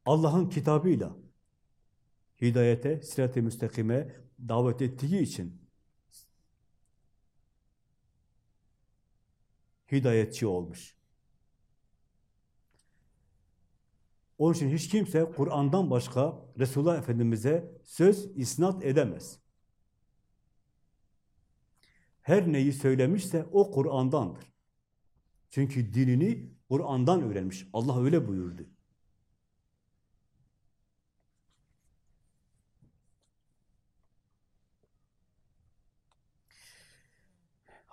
[SPEAKER 1] Allah'ın kitabıyla hidayete, sirat-i müstakime davet ettiği için hidayetçi olmuş. Onun için hiç kimse Kur'an'dan başka Resulullah Efendimiz'e söz isnat edemez. Her neyi söylemişse o Kur'an'dandır. Çünkü dinini Kur'an'dan öğrenmiş. Allah öyle buyurdu.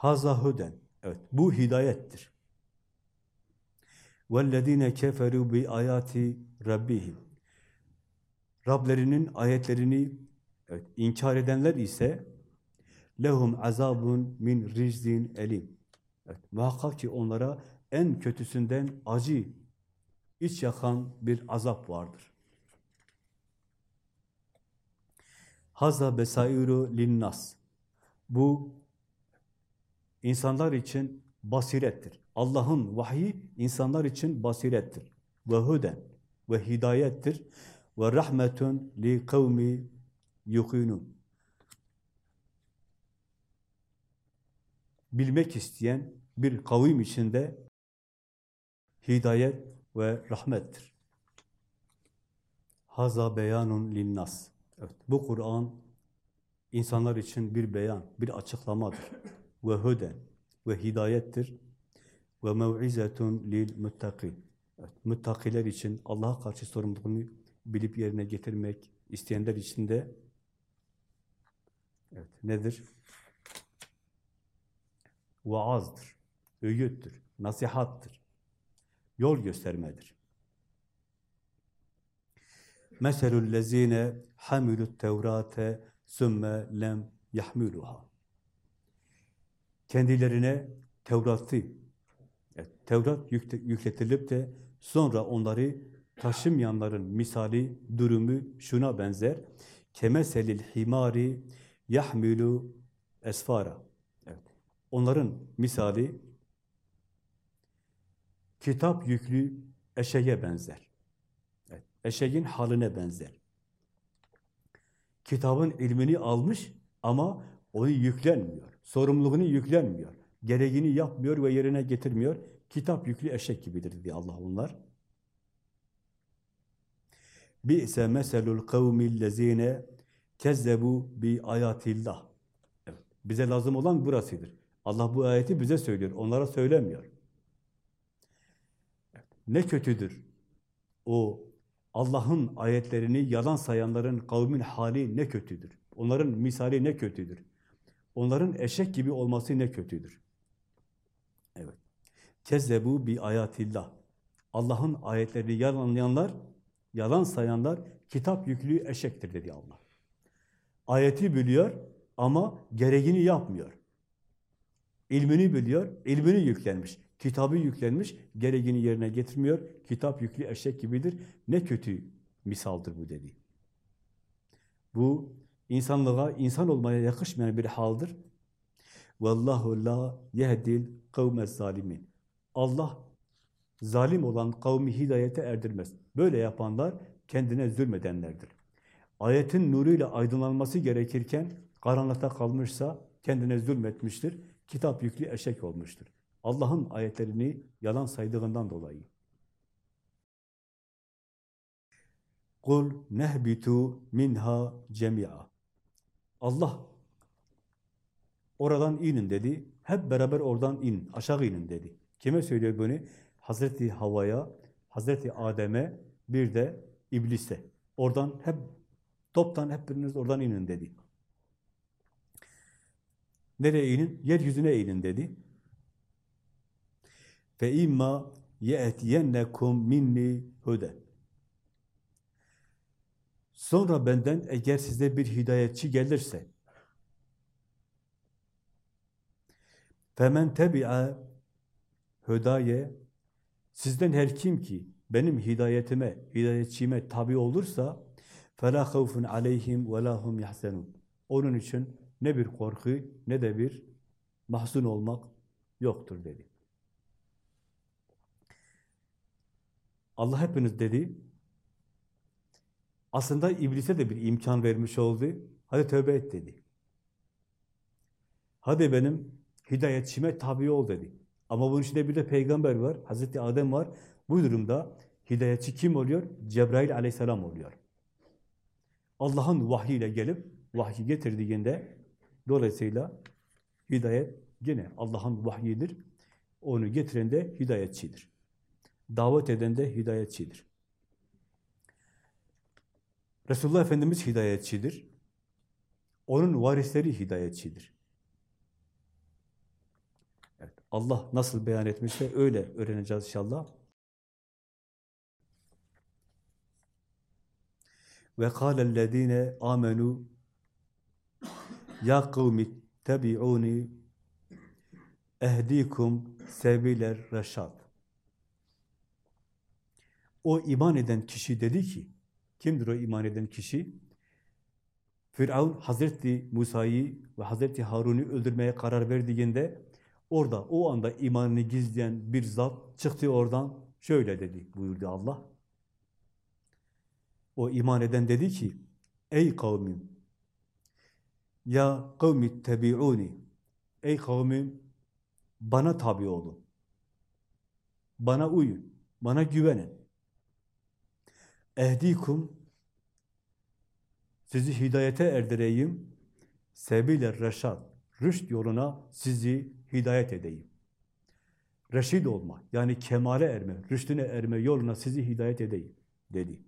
[SPEAKER 1] Hazahuden. Evet bu hidayettir. Vellezine keferu bi ayati rabbihim. Rablerinin ayetlerini evet, inkar edenler ise lehum azabun min rizdin elim. Evet, muhakkak ki onlara en kötüsünden acı, iç yakan bir azap vardır. Haza besairu linnas. Bu insanlar için basirettir. Allah'ın vahyi insanlar için basirettir. Ve huden ve hidayettir. Ve rahmetun li kavmi yukinun. Bilmek isteyen bir kavim içinde hidayet ve rahmettir. Haza beyanun linnas. Evet, bu Kur'an insanlar için bir beyan, bir açıklamadır. Ve huden ve hidayettir. Ve mev'izetun lil muttakin. Evet, muttakiler için Allah'a karşı sorumluluğunu bilip yerine getirmek isteyenler için de evet, nedir? Vaazdır, öğüttür, nasihattır, yol göstermedir. Meselul lezine hamilut tevrate sümme lem yahmiluha. Kendilerine Tevrat'ı, evet, Tevrat yükletilip de sonra onları taşımayanların misali, durumu şuna benzer. Kemeselil himari yahmilu esfara. Evet. Onların misali kitap yüklü eşeğe benzer. Evet. Eşeğin haline benzer. Kitabın ilmini almış ama onu yüklenmiyor. Sorumluluğunu yüklenmiyor. Gereğini yapmıyor ve yerine getirmiyor. Kitap yüklü eşek gibidir diye Allah onlar. Bi'se meselul kavmillezine kezzebu bi ayatillah. Evet. Bize lazım olan burasıdır. Allah bu ayeti bize söylüyor. Onlara söylemiyor. Ne kötüdür. O Allah'ın ayetlerini yalan sayanların kavmin hali ne kötüdür. Onların misali ne kötüdür. Onların eşek gibi olması ne kötüdür. Evet. Kezzebu bi ayatillah. Allah'ın ayetlerini yalanlayanlar, yalan sayanlar kitap yüklü eşektir dedi Allah. Ayeti biliyor ama gereğini yapmıyor. İlmini biliyor, ilmini yüklenmiş. Kitabı yüklenmiş, gereğini yerine getirmiyor. Kitap yüklü eşek gibidir. Ne kötü misaldır bu dedi. Bu insanlığa, insan olmaya yakışmayan bir haldir. Vallahu la yehdil kavmez zalimin. Allah zalim olan kavmi hidayete erdirmez. Böyle yapanlar kendine zulmedenlerdir. Ayetin nuruyla aydınlanması gerekirken karanlıkta kalmışsa kendine zulmetmiştir. Kitap yüklü eşek olmuştur. Allah'ın ayetlerini yalan saydığından dolayı. Kul nehbitu minha cemi'a. Allah oradan inin dedi. Hep beraber oradan in, aşağı inin dedi. Kime söylüyor bunu? Hazreti Hava'ya, Hazreti Adem'e, bir de İblis'e. Oradan hep, toptan hep biriniz oradan inin dedi. Nereye inin? Yeryüzüne inin dedi. Fe imma ye'tiyennekum minni hude. Sonra benden eğer size bir hidayetçi gelirse Femen tebi'a hüdaye sizden her kim ki benim hidayetime, hidayetçime tabi olursa fela havfun aleyhim ve lahum yahzenun. Onun için ne bir korku ne de bir mahzun olmak yoktur dedi. Allah hepiniz dedi, aslında iblise de bir imkan vermiş oldu. Hadi tövbe et dedi. Hadi benim hidayetçime tabi ol dedi. Ama bunun içinde bir de peygamber var, Hazreti Adem var. Bu durumda hidayetçi kim oluyor? Cebrail aleyhisselam oluyor. Allah'ın vahyiyle gelip vahyi getirdiğinde dolayısıyla hidayet gene Allah'ın vahyidir. Onu getiren de hidayetçidir. Davet eden de hidayetçidir. Resulullah Efendimiz hidayetçidir. Onun varisleri hidayetçidir. Evet, Allah nasıl beyan etmişse öyle öğreneceğiz inşallah. Ve kâlellezîne âmenû ya kavmi tebi'ûni ehdikum sebiler reşad. O iman eden kişi dedi ki, kimdir o iman eden kişi? Firavun Hazreti Musa'yı ve Hazreti Harun'u öldürmeye karar verdiğinde orada o anda imanını gizleyen bir zat çıktı oradan şöyle dedi buyurdu Allah. O iman eden dedi ki ey kavmim ya kavmi tebi'uni ey kavmim bana tabi olun. Bana uyun. Bana güvenin. Ehdikum sizi hidayete erdireyim. Sebile reşad. Rüşt yoluna sizi hidayet edeyim. Reşid olma, yani kemale erme, rüştüne erme yoluna sizi hidayet edeyim, dedi.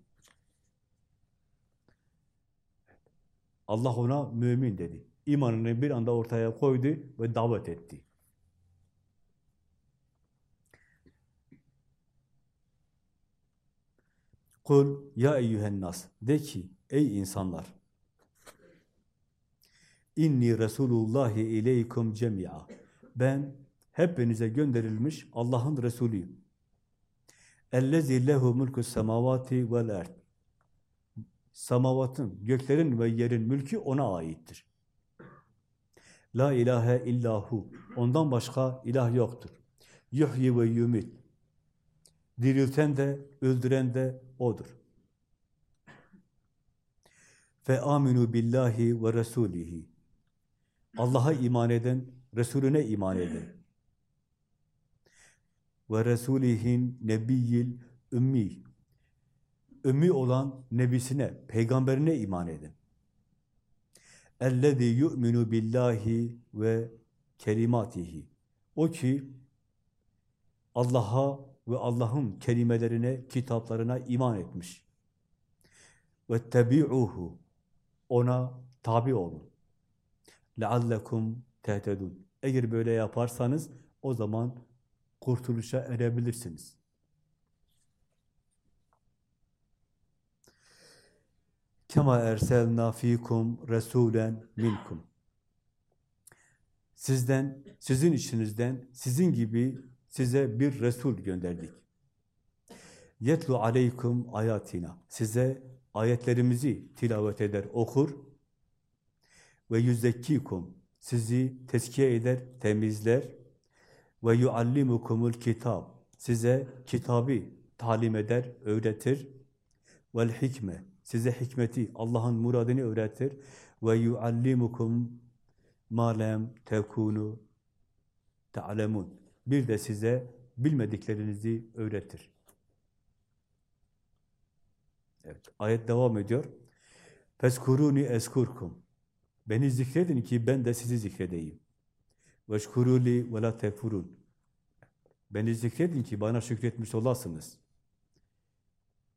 [SPEAKER 1] Allah ona mümin dedi. İmanını bir anda ortaya koydu ve davet etti. Kul ya eyyühen nas. De ki ey insanlar. İnni Resulullahi ileykum cemi'a. Ben hepinize gönderilmiş Allah'ın Resulüyüm. Ellezî lehu mulku semavati vel erd. Semavatın, göklerin ve yerin mülkü ona aittir. La ilahe illahu. Ondan başka ilah yoktur. Yuhyi ve yumit. Dirilten de, öldüren de O'dur. Fe aminu billahi ve resulihi. Allah'a iman eden, Resulüne iman eden. Ve resulihin nebiyyil ümmi. Ümmi olan nebisine, peygamberine iman edin. Ellezî yu'minu billahi ve kelimatihi. O ki Allah'a ve Allah'ın kelimelerine, kitaplarına iman etmiş. Ve tebi'uhu ona tabi olun. Leallekum tehtedun. Eğer böyle yaparsanız o zaman kurtuluşa erebilirsiniz. Kema erselna fikum resulen minkum. Sizden, sizin içinizden, sizin gibi size bir Resul gönderdik. Yetlu aleykum ayatina. Size ayetlerimizi tilavet eder, okur. Ve yüzekkikum. Sizi tezkiye eder, temizler. Ve yuallimukumul kitab. Size kitabı talim eder, öğretir. Vel hikme. Size hikmeti, Allah'ın muradını öğretir. Ve yuallimukum ma lem tekunu ta'lemun. Bir de size bilmediklerinizi öğretir. Evet, ayet devam ediyor. Feskuruni eskurkum. Beni zikredin ki ben de sizi zikredeyim. Veşkuruli ve la tekfurun. Beni zikredin ki bana şükretmiş olasınız.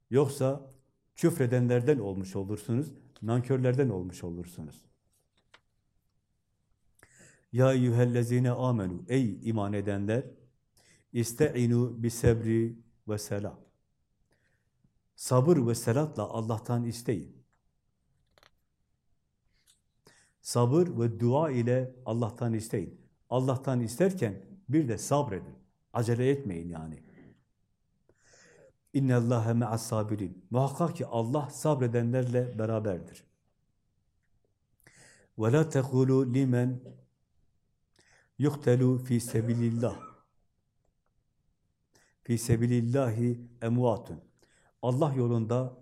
[SPEAKER 1] Yoksa küfredenlerden olmuş olursunuz, nankörlerden olmuş olursunuz. Ya eyyühellezine amenu ey iman edenler iste'inu bi sebri ve selam. Sabır ve selatla Allah'tan isteyin. Sabır ve dua ile Allah'tan isteyin. Allah'tan isterken bir de sabredin. Acele etmeyin yani. İnne Allahe me'as sabirin. Muhakkak ki Allah sabredenlerle beraberdir. Ve la tekulu limen yuhtelu fi sebilillah. Fi sebilillahi emvatun. Allah yolunda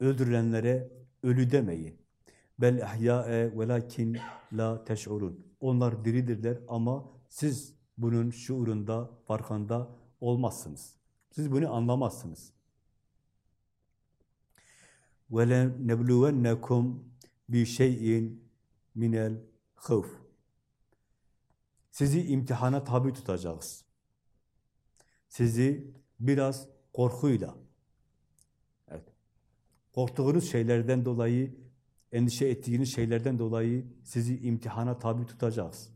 [SPEAKER 1] öldürülenlere ölü demeyin. Bel ehya'e velakin la teş'urun. Onlar diridirler ama siz bunun şuurunda, farkında olmazsınız. Siz bunu anlamazsınız. وَلَنَبْلُوَنَّكُمْ بِشَيْءٍ minel havf. sizi imtihana tabi tutacağız. Sizi biraz korkuyla, evet, korktuğunuz şeylerden dolayı, endişe ettiğiniz şeylerden dolayı sizi imtihana tabi tutacağız.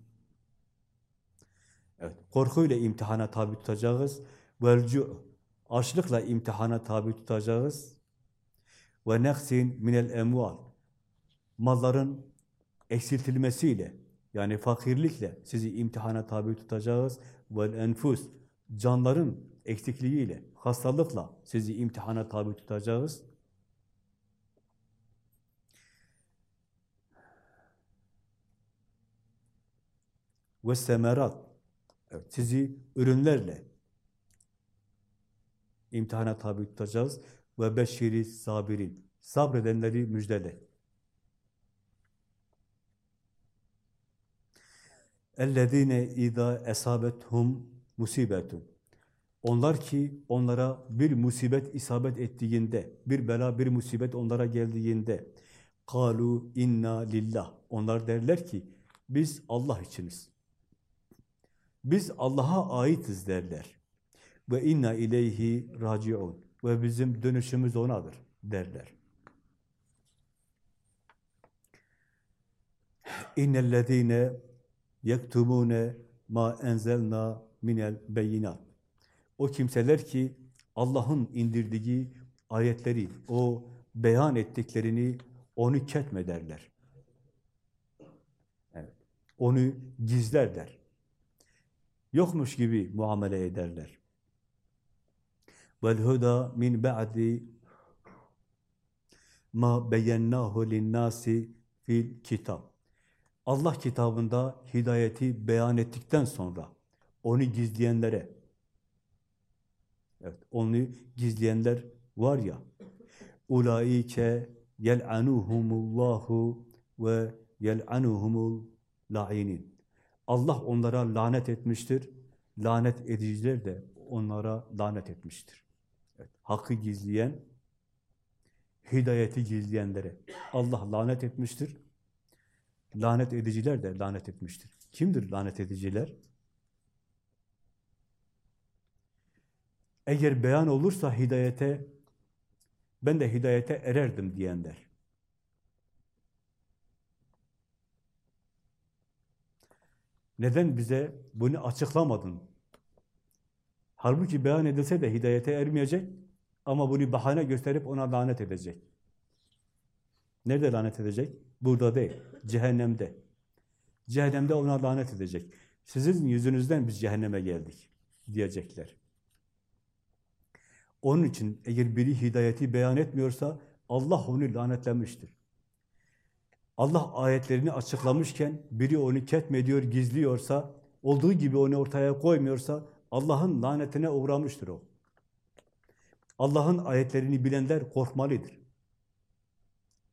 [SPEAKER 1] Evet, korkuyla imtihana tabi tutacağız. Velcu açlıkla imtihana tabi tutacağız. Ve neksin minel emval. Malların eksiltilmesiyle, yani fakirlikle sizi imtihana tabi tutacağız. Vel enfus. Canların eksikliğiyle, hastalıkla sizi imtihana tabi tutacağız. Ve semerat. Sizi ürünlerle imtihana tabi tutacağız. Ve beşiri sabirin. Sabredenleri müjdele. اَلَّذ۪ينَ اِذَا esabethum musibetun. Onlar ki onlara bir musibet isabet ettiğinde, bir bela, bir musibet onlara geldiğinde, kalu inna lillah. Onlar derler ki, biz Allah içiniz. Biz Allah'a aitiz derler. Ve inna ileyhi raciun. Ve bizim dönüşümüz onadır derler. İnnellezîne yektumune ma enzelna minel beyinat. O kimseler ki Allah'ın indirdiği ayetleri, o beyan ettiklerini onu ketmederler. Evet. Onu gizlerler. Yokmuş gibi muamele ederler. Vel huda min ba'di ma beyennahu linnâsi fil kitab. Allah kitabında hidayeti beyan ettikten sonra onu gizleyenlere, evet onu gizleyenler var ya, ulaike yel'anuhumullahu ve yel'anuhumul la'inin. Allah onlara lanet etmiştir. Lanet ediciler de onlara lanet etmiştir. Evet, hakkı gizleyen, hidayeti gizleyenlere Allah lanet etmiştir. Lanet ediciler de lanet etmiştir. Kimdir lanet ediciler? Eğer beyan olursa hidayete, ben de hidayete ererdim diyenler. Neden bize bunu açıklamadın? Halbuki beyan edilse de hidayete ermeyecek ama bunu bahane gösterip ona lanet edecek. Nerede lanet edecek? Burada değil, cehennemde. Cehennemde ona lanet edecek. Sizin yüzünüzden biz cehenneme geldik diyecekler. Onun için eğer biri hidayeti beyan etmiyorsa Allah onu lanetlemiştir. Allah ayetlerini açıklamışken biri onu ketmediyor, gizliyorsa, olduğu gibi onu ortaya koymuyorsa Allah'ın lanetine uğramıştır o. Allah'ın ayetlerini bilenler korkmalıdır.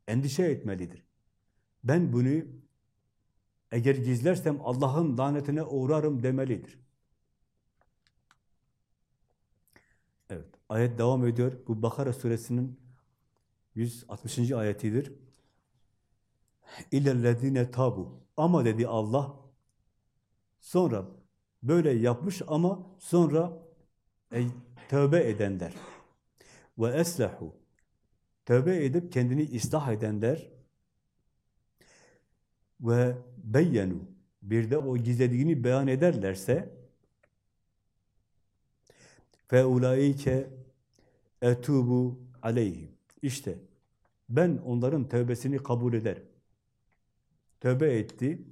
[SPEAKER 1] Endişe etmelidir. Ben bunu eğer gizlersem Allah'ın lanetine uğrarım demelidir. Evet, ayet devam ediyor. Bu Bakara suresinin 160. ayetidir. İllellezine tabu. Ama dedi Allah, sonra böyle yapmış ama sonra ey, tövbe edenler ve eslehu tövbe edip kendini ıslah edenler ve beyyenu bir de o gizlediğini beyan ederlerse fe ulaike etubu aleyhim işte ben onların tövbesini kabul ederim. Tövbe etti,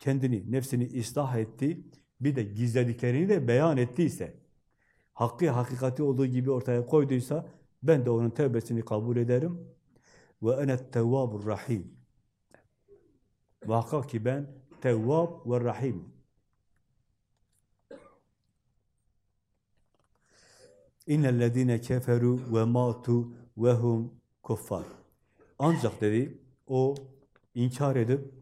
[SPEAKER 1] kendini, nefsini ıslah etti, bir de gizlediklerini de beyan ettiyse, hakkı hakikati olduğu gibi ortaya koyduysa, ben de onun tövbesini kabul ederim. Ve enet tevvabur rahim. Muhakkak ki ben tevvab ve rahim. İnnellezîne keferu ve mâtu ve hum kuffar. Ancak dedi, o inkar edip,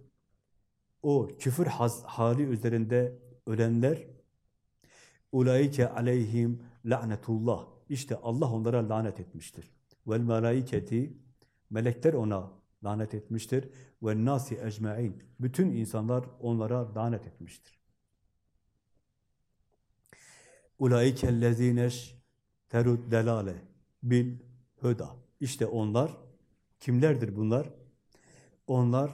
[SPEAKER 1] o küfür hali üzerinde ölenler, ulaike aleyhim la'netullah. İşte Allah onlara lanet etmiştir. Vel melaiketi, melekler ona lanet etmiştir. Ve nasi ecmaîn. Bütün insanlar onlara lanet etmiştir. Ulaikellezîneş terud delale bil huda. İşte onlar kimlerdir bunlar? Onlar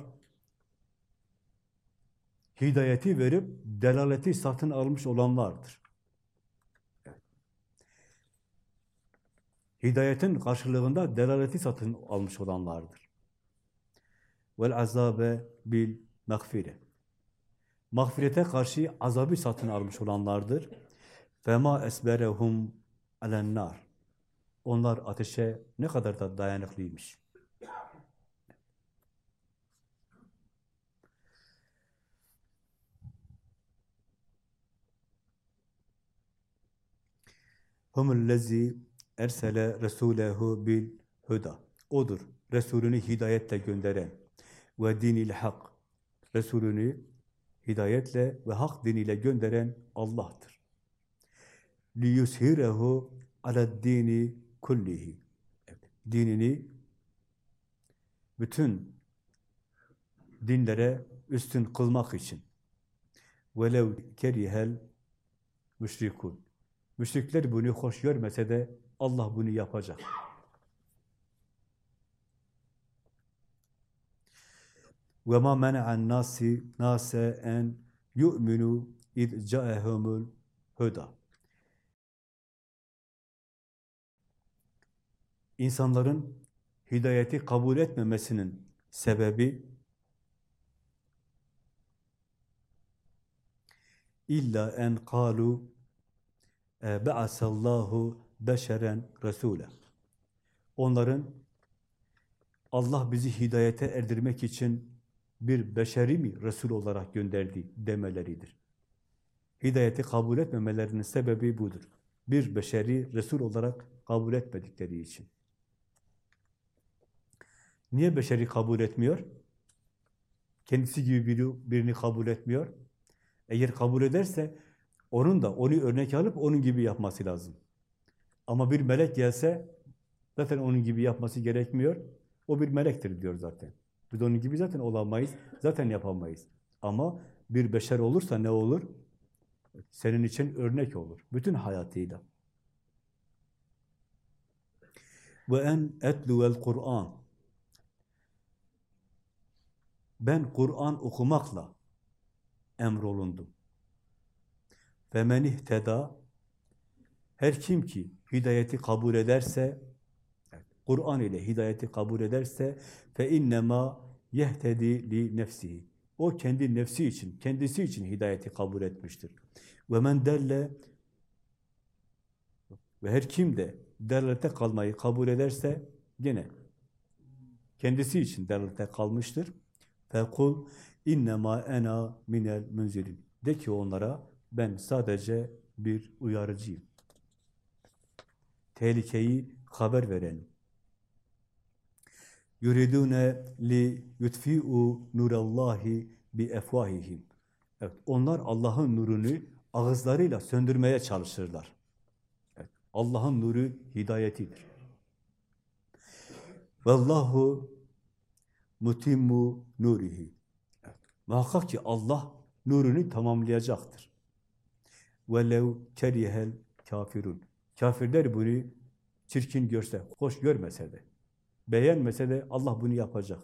[SPEAKER 1] hidayeti verip delaleti satın almış olanlardır. Hidayetin karşılığında delaleti satın almış olanlardır. Vel azabe bil mağfire. Mağfirete karşı azabı satın almış olanlardır. Fema esberehum alennar. Onlar ateşe ne kadar da dayanıklıymış. Humullezi ersele resulehu bil huda. Odur. Resulünü hidayetle gönderen ve dinil hak. Resulünü hidayetle ve hak diniyle gönderen Allah'tır. liyushirehu ala dini kullihi. Dinini bütün dinlere üstün kılmak için. Velev kerihel müşrikun. Müşrikler bunu hoş görmese de Allah bunu yapacak. Ve ma mena'an nasi nase en yu'minu id ca'ehumul huda. İnsanların hidayeti kabul etmemesinin sebebi illa en kalu ba'asallahu beşeren resule. Onların Allah bizi hidayete erdirmek için bir beşeri mi Resul olarak gönderdi demeleridir. Hidayeti kabul etmemelerinin sebebi budur. Bir beşeri Resul olarak kabul etmedikleri için. Niye beşeri kabul etmiyor? Kendisi gibi biri, birini kabul etmiyor. Eğer kabul ederse onun da onu örnek alıp onun gibi yapması lazım. Ama bir melek gelse zaten onun gibi yapması gerekmiyor. O bir melektir diyor zaten. Biz onun gibi zaten olamayız, zaten yapamayız. Ama bir beşer olursa ne olur? Senin için örnek olur. Bütün hayatıyla. Ve en etluvel Kur'an. Ben Kur'an okumakla emrolundum. Ve men ihteda her kim ki hidayeti kabul ederse Kur'an ile hidayeti kabul ederse fe innema yehtedi li nefsihi. O kendi nefsi için, kendisi için hidayeti kabul etmiştir. Ve men delle ve her kim de derlete kalmayı kabul ederse gene kendisi için derlete kalmıştır. Fekul innema ena minel münzirin. De ki onlara ben sadece bir uyarıcıyım. Tehlikeyi haber verenim. Yuridune li yutfi'u nurallahi bi efvahihim. Evet, onlar Allah'ın nurunu ağızlarıyla söndürmeye çalışırlar. Evet, Allah'ın nuru hidayetidir. Vallahu mutimmu nurihi. Evet, muhakkak ki Allah nurunu tamamlayacaktır. Velev kerihel kafirun. Kafirler bunu çirkin görse, hoş görmese de, beğenmese de Allah bunu yapacak.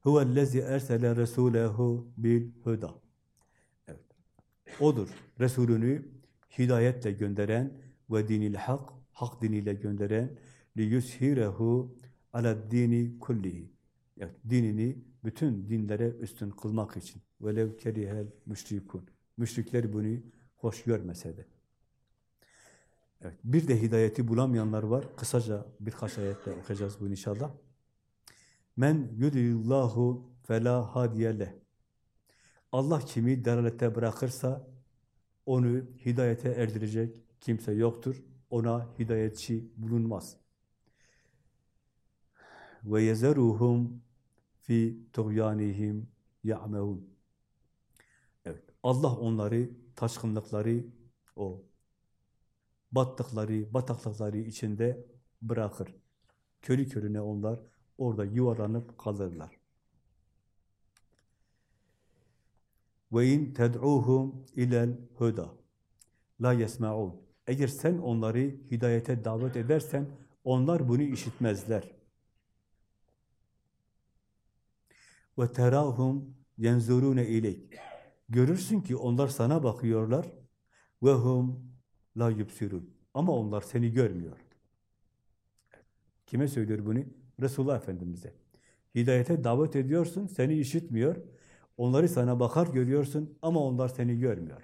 [SPEAKER 1] Huvellezî ersele resûlehu bil huda. Evet. Odur. Resulünü hidayetle gönderen ve dinil hak, hak diniyle gönderen li yushirehu ala dini kullihi. Evet, dinini bütün dinlere üstün kılmak için. Velev kerihel müşrikun. Müşrikler bunu hoş görmese de. Evet, bir de hidayeti bulamayanlar var. Kısaca birkaç ayetle okuyacağız bunu inşallah. Men yudillahu fela hadiyele. Allah kimi delalete bırakırsa onu hidayete erdirecek kimse yoktur. Ona hidayetçi bulunmaz. ve yezeruhum fi tuğyanihim ya'mehun. Evet, Allah onları taşkınlıkları, o battıkları, bataklıkları içinde bırakır. Körü körüne onlar orada yuvarlanıp kalırlar. Ve in ted'uhum ilel huda la yesma'un. Eğer sen onları hidayete davet edersen onlar bunu işitmezler. Ve terahum yenzurune ileyk. Görürsün ki onlar sana bakıyorlar ve la yubsirun. Ama onlar seni görmüyor. Kime söylüyor bunu? Resulullah Efendimiz'e. Hidayete davet ediyorsun, seni işitmiyor. Onları sana bakar görüyorsun ama onlar seni görmüyor.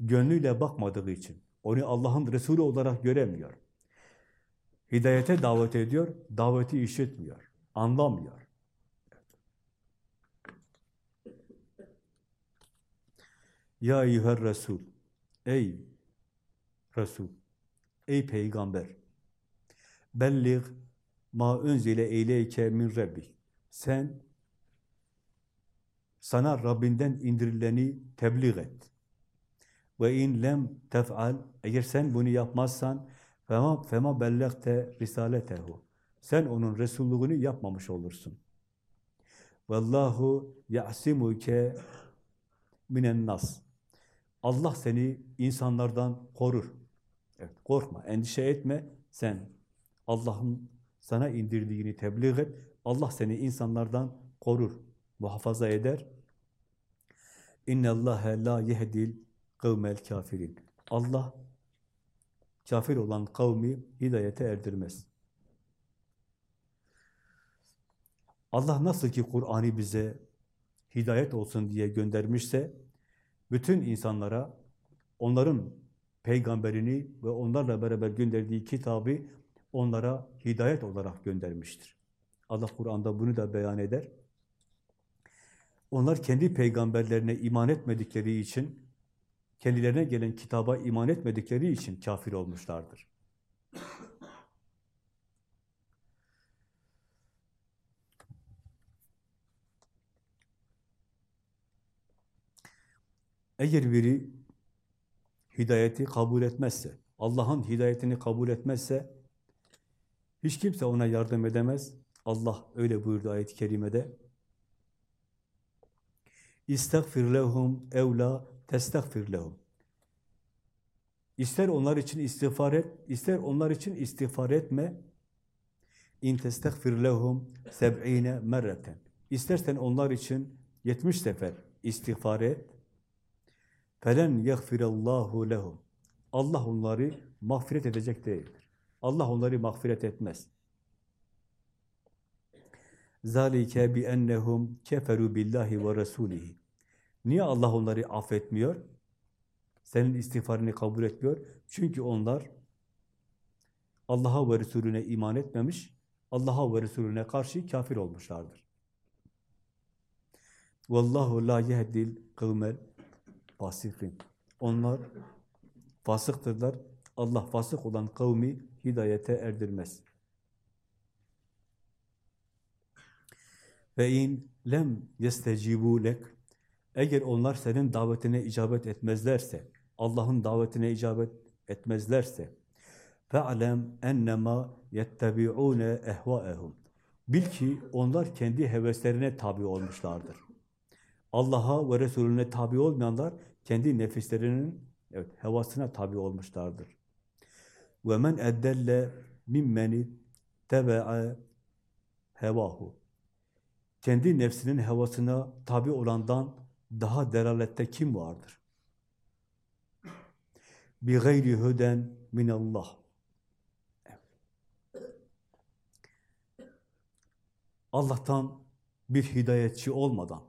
[SPEAKER 1] Gönlüyle bakmadığı için. Onu Allah'ın Resulü olarak göremiyor. Hidayete davet ediyor, daveti işitmiyor, anlamıyor. Ya eyyüher Resul, ey Resul, ey Peygamber, belliğ ma unzile eyleyke min rabbik. Sen sana Rabbinden indirileni tebliğ et. Ve in lem tef'al eğer sen bunu yapmazsan fema fema bellagte risaletehu. Sen onun resulluğunu yapmamış olursun. Vallahu ya'simuke minen nas. Allah seni insanlardan korur. Evet, korkma, endişe etme. Sen Allah'ın sana indirdiğini tebliğ et. Allah seni insanlardan korur, muhafaza eder. İnne Allahe la yehdil kavmel kafirin. Allah kafir olan kavmi hidayete erdirmez. Allah nasıl ki Kur'an'ı bize hidayet olsun diye göndermişse, bütün insanlara onların peygamberini ve onlarla beraber gönderdiği kitabı onlara hidayet olarak göndermiştir. Allah Kur'an'da bunu da beyan eder. Onlar kendi peygamberlerine iman etmedikleri için, kendilerine gelen kitaba iman etmedikleri için kafir olmuşlardır. Eğer biri hidayeti kabul etmezse, Allah'ın hidayetini kabul etmezse, hiç kimse ona yardım edemez. Allah öyle buyurdu ayet-i kerimede. İstagfir lehum evla testagfir lehum. İster onlar için istiğfar et, ister onlar için istiğfar etme. İn testagfir lehum seb'ine merreten. İstersen onlar için 70 sefer istiğfar et. Felen yagfirallahu lehum. Allah onları mağfiret edecek değildir. Allah onları mağfiret etmez. Zalike bi ennehum keferu billahi ve rasulihi. Niye Allah onları affetmiyor? Senin istiğfarını kabul etmiyor. Çünkü onlar Allah'a ve Resulüne iman etmemiş, Allah'a ve Resulüne karşı kafir olmuşlardır. Vallahu la yehdil kavmel fasikin. Onlar fasıktırlar. Allah fasık olan kavmi hidayete erdirmez. Ve in lem yestecibu lek eğer onlar senin davetine icabet etmezlerse, Allah'ın davetine icabet etmezlerse, fe'lem ennema yettebi'une ehvaehum. Bil ki onlar kendi heveslerine tabi olmuşlardır. Allah'a ve Resulüne tabi olmayanlar kendi nefislerinin evet, hevasına tabi olmuşlardır. Men eddelle mimmeni tebe'a hevahu. Kendi nefsinin hevasına tabi olandan daha delalette kim vardır? Bi gayri huden min Allah. Allah'tan bir hidayetçi olmadan,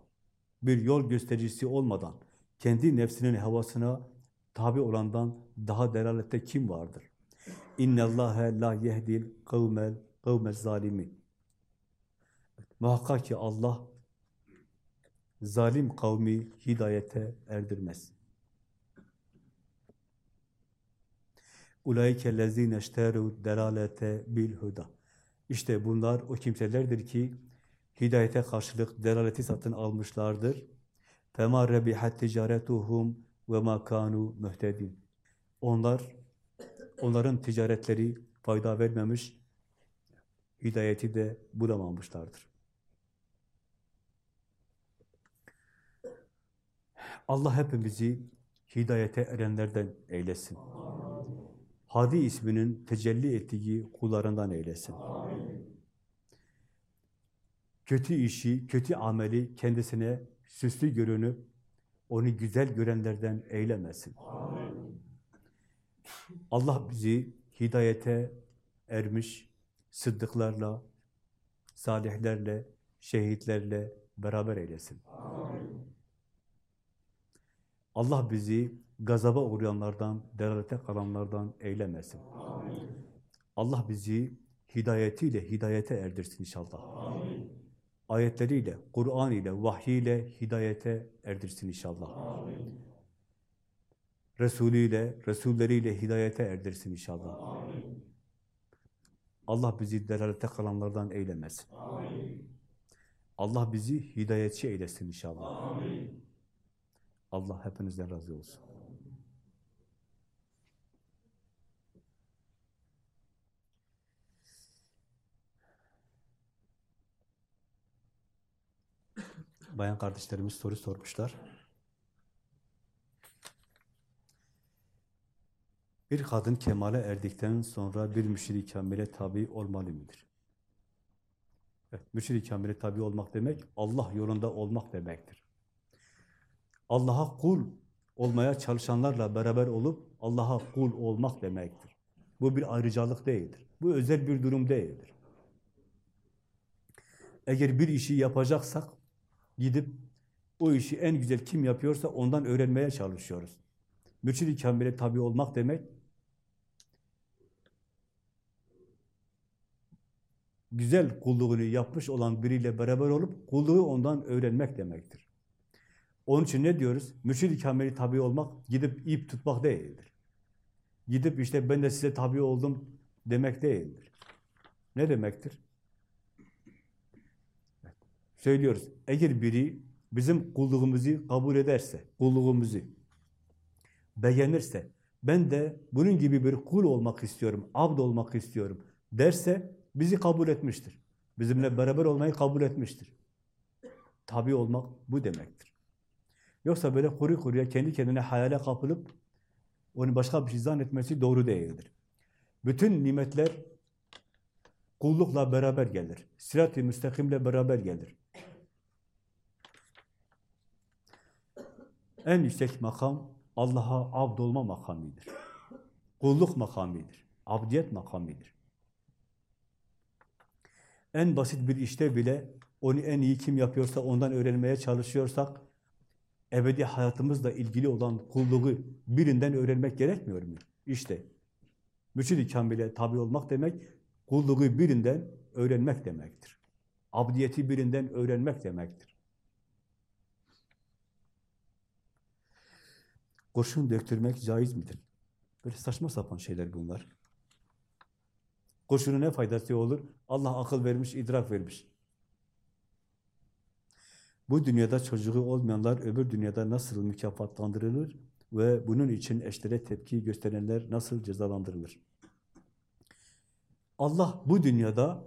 [SPEAKER 1] bir yol göstericisi olmadan, kendi nefsinin havasına tabi olandan daha delalette kim vardır? İnne Allahe la yehdil kavmel kavmel zalimin. Muhakkak ki Allah zalim kavmi hidayete erdirmez. Ulaike lezine işteru delalete bil. İşte bunlar o kimselerdir ki hidayete karşılık delaleti satın almışlardır. فَمَا رَبِحَتْ تِجَارَتُهُمْ وَمَا كَانُوا مُهْتَدِينَ Onlar, onların ticaretleri fayda vermemiş, hidayeti de bulamamışlardır. Allah hepimizi hidayete erenlerden eylesin. Hadi isminin tecelli ettiği kullarından eylesin. Kötü işi, kötü ameli kendisine süslü görünüp onu güzel görenlerden eylemesin. Allah bizi hidayete ermiş sıddıklarla, salihlerle, şehitlerle beraber eylesin. Allah bizi gazaba uğrayanlardan, delalete kalanlardan eylemesin. Allah bizi hidayetiyle hidayete erdirsin inşallah. Ayetleriyle, Kur'an ile, vahiy ile hidayete erdirsin inşallah. Resulü ile, Resulleriyle hidayete erdirsin inşallah. Allah bizi delalete kalanlardan eylemesin. Allah bizi hidayetçi eylesin inşallah. Allah hepinizden razı olsun. Bayan kardeşlerimiz soru sormuşlar. Bir kadın kemale erdikten sonra bir müşrik kamile tabi olmalı mıdır? Evet, müşrik kamile tabi olmak demek, Allah yolunda olmak demektir. Allah'a kul olmaya çalışanlarla beraber olup Allah'a kul olmak demektir. Bu bir ayrıcalık değildir. Bu özel bir durum değildir. Eğer bir işi yapacaksak gidip o işi en güzel kim yapıyorsa ondan öğrenmeye çalışıyoruz. Mürşid-i Kamil'e tabi olmak demek güzel kulluğunu yapmış olan biriyle beraber olup kulluğu ondan öğrenmek demektir. Onun için ne diyoruz? Mürşid-i Kamil'e tabi olmak gidip ip tutmak değildir. Gidip işte ben de size tabi oldum demek değildir. Ne demektir? Söylüyoruz. Eğer biri bizim kulluğumuzu kabul ederse, kulluğumuzu beğenirse, ben de bunun gibi bir kul olmak istiyorum, abd olmak istiyorum derse bizi kabul etmiştir. Bizimle beraber olmayı kabul etmiştir. Tabi olmak bu demektir. Yoksa böyle kuru kuruya kendi kendine hayale kapılıp onu başka bir şey zannetmesi doğru değildir. Bütün nimetler kullukla beraber gelir. Sirat-i müstakimle beraber gelir. En yüksek makam Allah'a abd olma makamidir. Kulluk makamidir. Abdiyet makamidir. En basit bir işte bile onu en iyi kim yapıyorsa ondan öğrenmeye çalışıyorsak ebedi hayatımızla ilgili olan kulluğu birinden öğrenmek gerekmiyor mu? İşte mürşid-i kamile tabi olmak demek kulluğu birinden öğrenmek demektir. Abdiyeti birinden öğrenmek demektir. Kurşun döktürmek caiz midir? Böyle saçma sapan şeyler bunlar. Kurşunun ne faydası olur? Allah akıl vermiş, idrak vermiş. Bu dünyada çocuğu olmayanlar öbür dünyada nasıl mükafatlandırılır ve bunun için eşlere tepki gösterenler nasıl cezalandırılır? Allah bu dünyada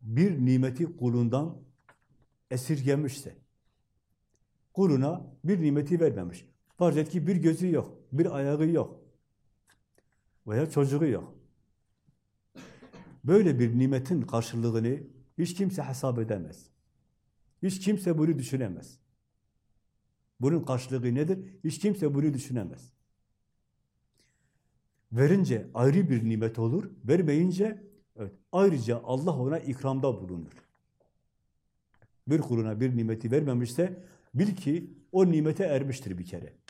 [SPEAKER 1] bir nimeti kulundan esirgemişse, kuluna bir nimeti vermemiş. Farz et ki bir gözü yok, bir ayağı yok veya çocuğu yok. Böyle bir nimetin karşılığını hiç kimse hesap edemez. Hiç kimse bunu düşünemez. Bunun karşılığı nedir? Hiç kimse bunu düşünemez. Verince ayrı bir nimet olur, vermeyince evet, ayrıca Allah ona ikramda bulunur. Bir kuluna bir nimeti vermemişse bil ki o nimete ermiştir bir kere.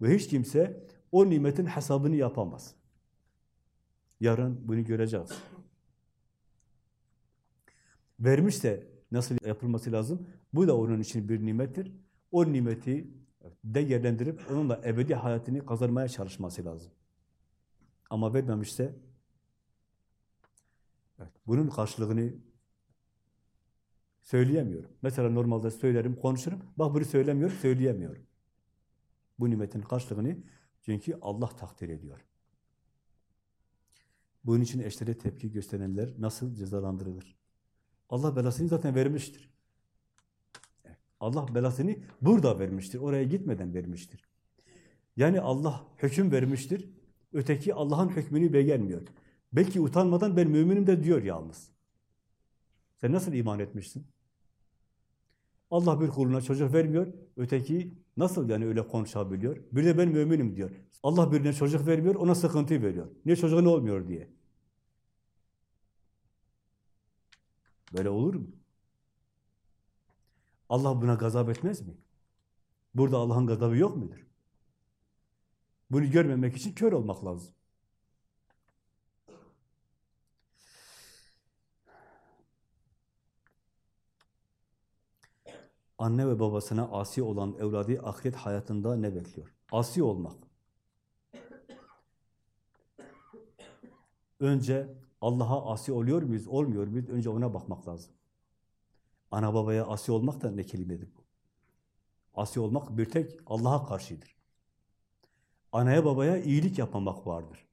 [SPEAKER 1] Ve hiç kimse o nimetin hesabını yapamaz. Yarın bunu göreceğiz. Vermişse nasıl yapılması lazım? Bu da onun için bir nimettir. O nimeti değerlendirip onunla ebedi hayatını kazanmaya çalışması lazım. Ama vermemişse bunun karşılığını söyleyemiyorum. Mesela normalde söylerim, konuşurum. Bak bunu söylemiyorum, söyleyemiyorum. Bu nimetin karşılığını çünkü Allah takdir ediyor. Bunun için eşlere tepki gösterenler nasıl cezalandırılır? Allah belasını zaten vermiştir. Allah belasını burada vermiştir. Oraya gitmeden vermiştir. Yani Allah hüküm vermiştir. Öteki Allah'ın hükmünü beğenmiyor. Belki utanmadan ben müminim de diyor yalnız. Sen nasıl iman etmişsin? Allah bir kuluna çocuk vermiyor. Öteki nasıl yani öyle konuşabiliyor? Bir de ben müminim diyor. Allah birine çocuk vermiyor, ona sıkıntı veriyor. Niye çocuğun olmuyor diye. Böyle olur mu? Allah buna gazap etmez mi? Burada Allah'ın gazabı yok mudur? Bunu görmemek için kör olmak lazım. Anne ve babasına asi olan evladı ahiret hayatında ne bekliyor? Asi olmak. Önce Allah'a asi oluyor muyuz, olmuyor muyuz? Önce ona bakmak lazım. Ana babaya asi olmak da ne kelimedir bu? Asi olmak bir tek Allah'a karşıdır. Anaya babaya iyilik yapmamak vardır.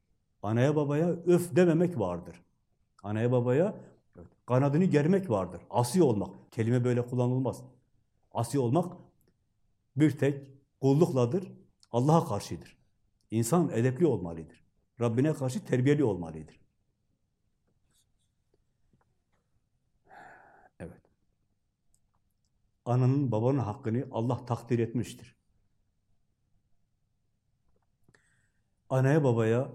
[SPEAKER 1] Anaya babaya öf dememek vardır. Anaya babaya kanadını germek vardır. Asi olmak. Kelime böyle kullanılmaz. Asi olmak bir tek kullukladır. Allah'a karşıdır. İnsan edepli olmalıdır. Rabbine karşı terbiyeli olmalıdır. Evet. Ananın babanın hakkını Allah takdir etmiştir. Anaya babaya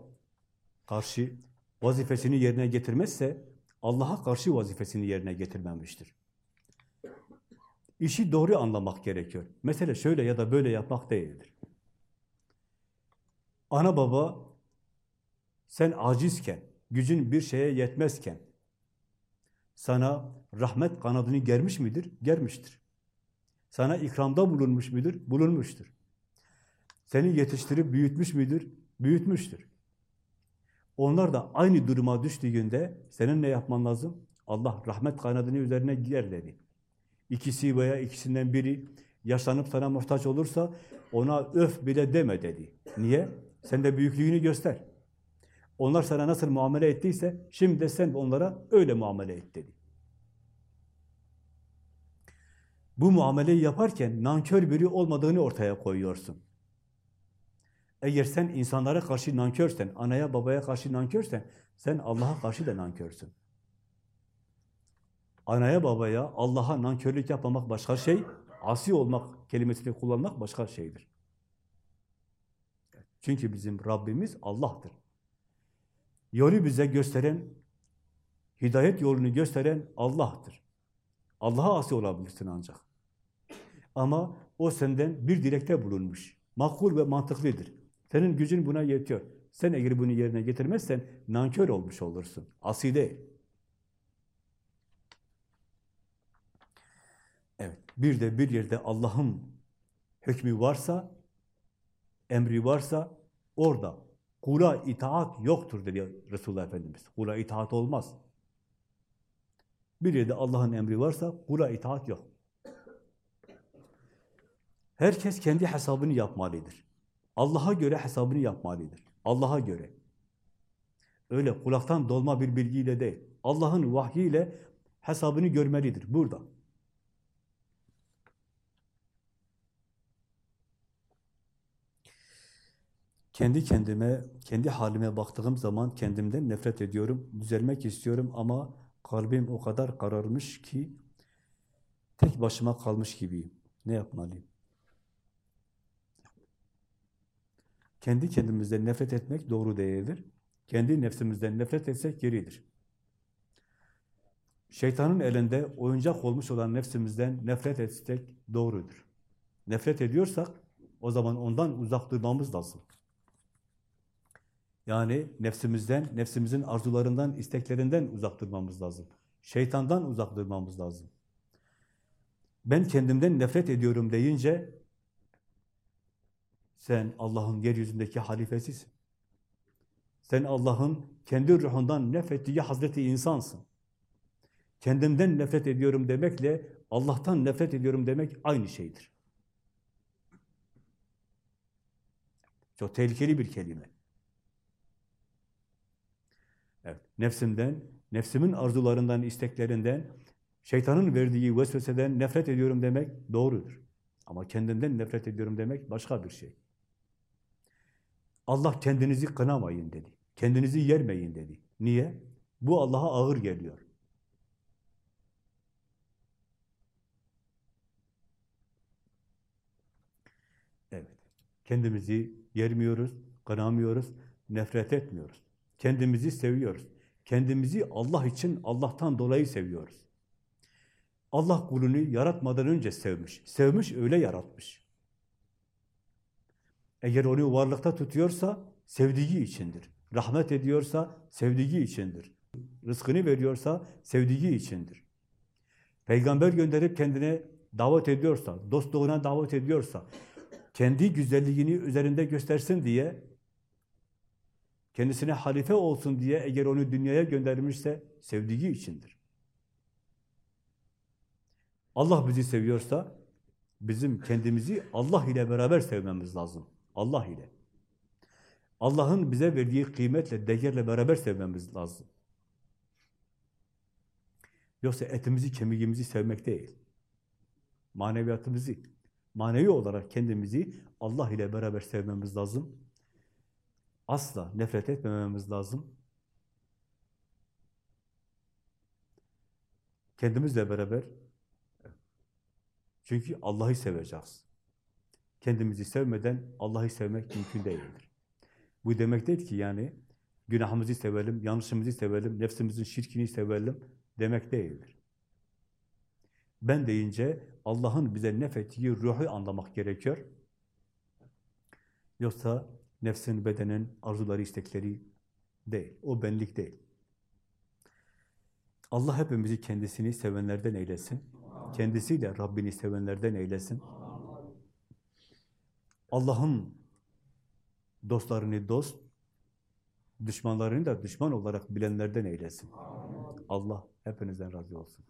[SPEAKER 1] karşı vazifesini yerine getirmezse Allah'a karşı vazifesini yerine getirmemiştir. İşi doğru anlamak gerekiyor. Mesele şöyle ya da böyle yapmak değildir. Ana baba sen acizken, gücün bir şeye yetmezken sana rahmet kanadını germiş midir? Germiştir. Sana ikramda bulunmuş mudur? Bulunmuştur. Seni yetiştirip büyütmüş müdür? Büyütmüştür. Onlar da aynı duruma düştüğünde senin ne yapman lazım? Allah rahmet kanadını üzerine giyer dedi. İkisi veya ikisinden biri yaşlanıp sana muhtaç olursa ona öf bile deme dedi. Niye? Sen de büyüklüğünü göster. Onlar sana nasıl muamele ettiyse şimdi de sen onlara öyle muamele et dedi. Bu muameleyi yaparken nankör biri olmadığını ortaya koyuyorsun. Eğer sen insanlara karşı nankörsen, anaya babaya karşı nankörsen, sen Allah'a karşı da nankörsün. Anaya babaya, Allah'a nankörlük yapmamak başka şey, asi olmak kelimesini kullanmak başka şeydir. Çünkü bizim Rabbimiz Allah'tır. Yolu bize gösteren, hidayet yolunu gösteren Allah'tır. Allah'a asi olabilirsin ancak. Ama o senden bir dilekte bulunmuş. Makul ve mantıklıdır. Senin gücün buna yetiyor. Sen eğer bunu yerine getirmezsen nankör olmuş olursun. Asi değil. Evet. Bir de bir yerde Allah'ın hükmü varsa, emri varsa orada kula itaat yoktur dedi Resulullah Efendimiz. Kula itaat olmaz. Bir yerde Allah'ın emri varsa kula itaat yok. Herkes kendi hesabını yapmalıdır. Allah'a göre hesabını yapmalıdır. Allah'a göre. Öyle kulaktan dolma bir bilgiyle değil. Allah'ın vahyiyle hesabını görmelidir. Burada. Kendi kendime, kendi halime baktığım zaman kendimden nefret ediyorum. Düzelmek istiyorum ama kalbim o kadar kararmış ki tek başıma kalmış gibiyim. Ne yapmalıyım? Kendi kendimizden nefret etmek doğru değildir. Kendi nefsimizden nefret etsek geridir. Şeytanın elinde oyuncak olmuş olan nefsimizden nefret etsek doğrudur. Nefret ediyorsak o zaman ondan uzak durmamız lazım. Yani nefsimizden, nefsimizin arzularından, isteklerinden uzak durmamız lazım. Şeytandan uzak durmamız lazım. Ben kendimden nefret ediyorum deyince sen Allah'ın yeryüzündeki halifesisin. Sen Allah'ın kendi ruhundan nefrettiği Hazreti insansın. Kendimden nefret ediyorum demekle Allah'tan nefret ediyorum demek aynı şeydir. Çok tehlikeli bir kelime. Evet, nefsimden, nefsimin arzularından, isteklerinden, şeytanın verdiği vesveseden nefret ediyorum demek doğrudur. Ama kendimden nefret ediyorum demek başka bir şey. Allah kendinizi kınamayın dedi. Kendinizi yermeyin dedi. Niye? Bu Allah'a ağır geliyor. Evet. Kendimizi yermiyoruz, kınamıyoruz, nefret etmiyoruz. Kendimizi seviyoruz. Kendimizi Allah için, Allah'tan dolayı seviyoruz. Allah kulunu yaratmadan önce sevmiş. Sevmiş, öyle yaratmış. Eğer onu varlıkta tutuyorsa, sevdiği içindir. Rahmet ediyorsa, sevdiği içindir. Rızkını veriyorsa, sevdiği içindir. Peygamber gönderip kendine davet ediyorsa, dostluğuna davet ediyorsa, kendi güzelliğini üzerinde göstersin diye, kendisine halife olsun diye eğer onu dünyaya göndermişse, sevdiği içindir. Allah bizi seviyorsa, bizim kendimizi Allah ile beraber sevmemiz lazım. Allah ile. Allah'ın bize verdiği kıymetle, değerle beraber sevmemiz lazım. Yoksa etimizi, kemiğimizi sevmek değil. Maneviyatımızı, manevi olarak kendimizi Allah ile beraber sevmemiz lazım. Asla nefret etmememiz lazım. Kendimizle beraber çünkü Allah'ı seveceğiz. Kendimizi sevmeden Allah'ı sevmek mümkün değildir. Bu demek değil ki yani günahımızı sevelim, yanlışımızı sevelim, nefsimizin şirkini sevelim demek değildir. Ben deyince Allah'ın bize nefettiği ruhu anlamak gerekiyor. Yoksa nefsin, bedenin arzuları, istekleri değil. O benlik değil. Allah hepimizi kendisini sevenlerden eylesin. Kendisiyle Rabbini sevenlerden eylesin. Allah'ın dostlarını dost, düşmanlarını da düşman olarak bilenlerden eylesin. Allah hepinizden razı olsun.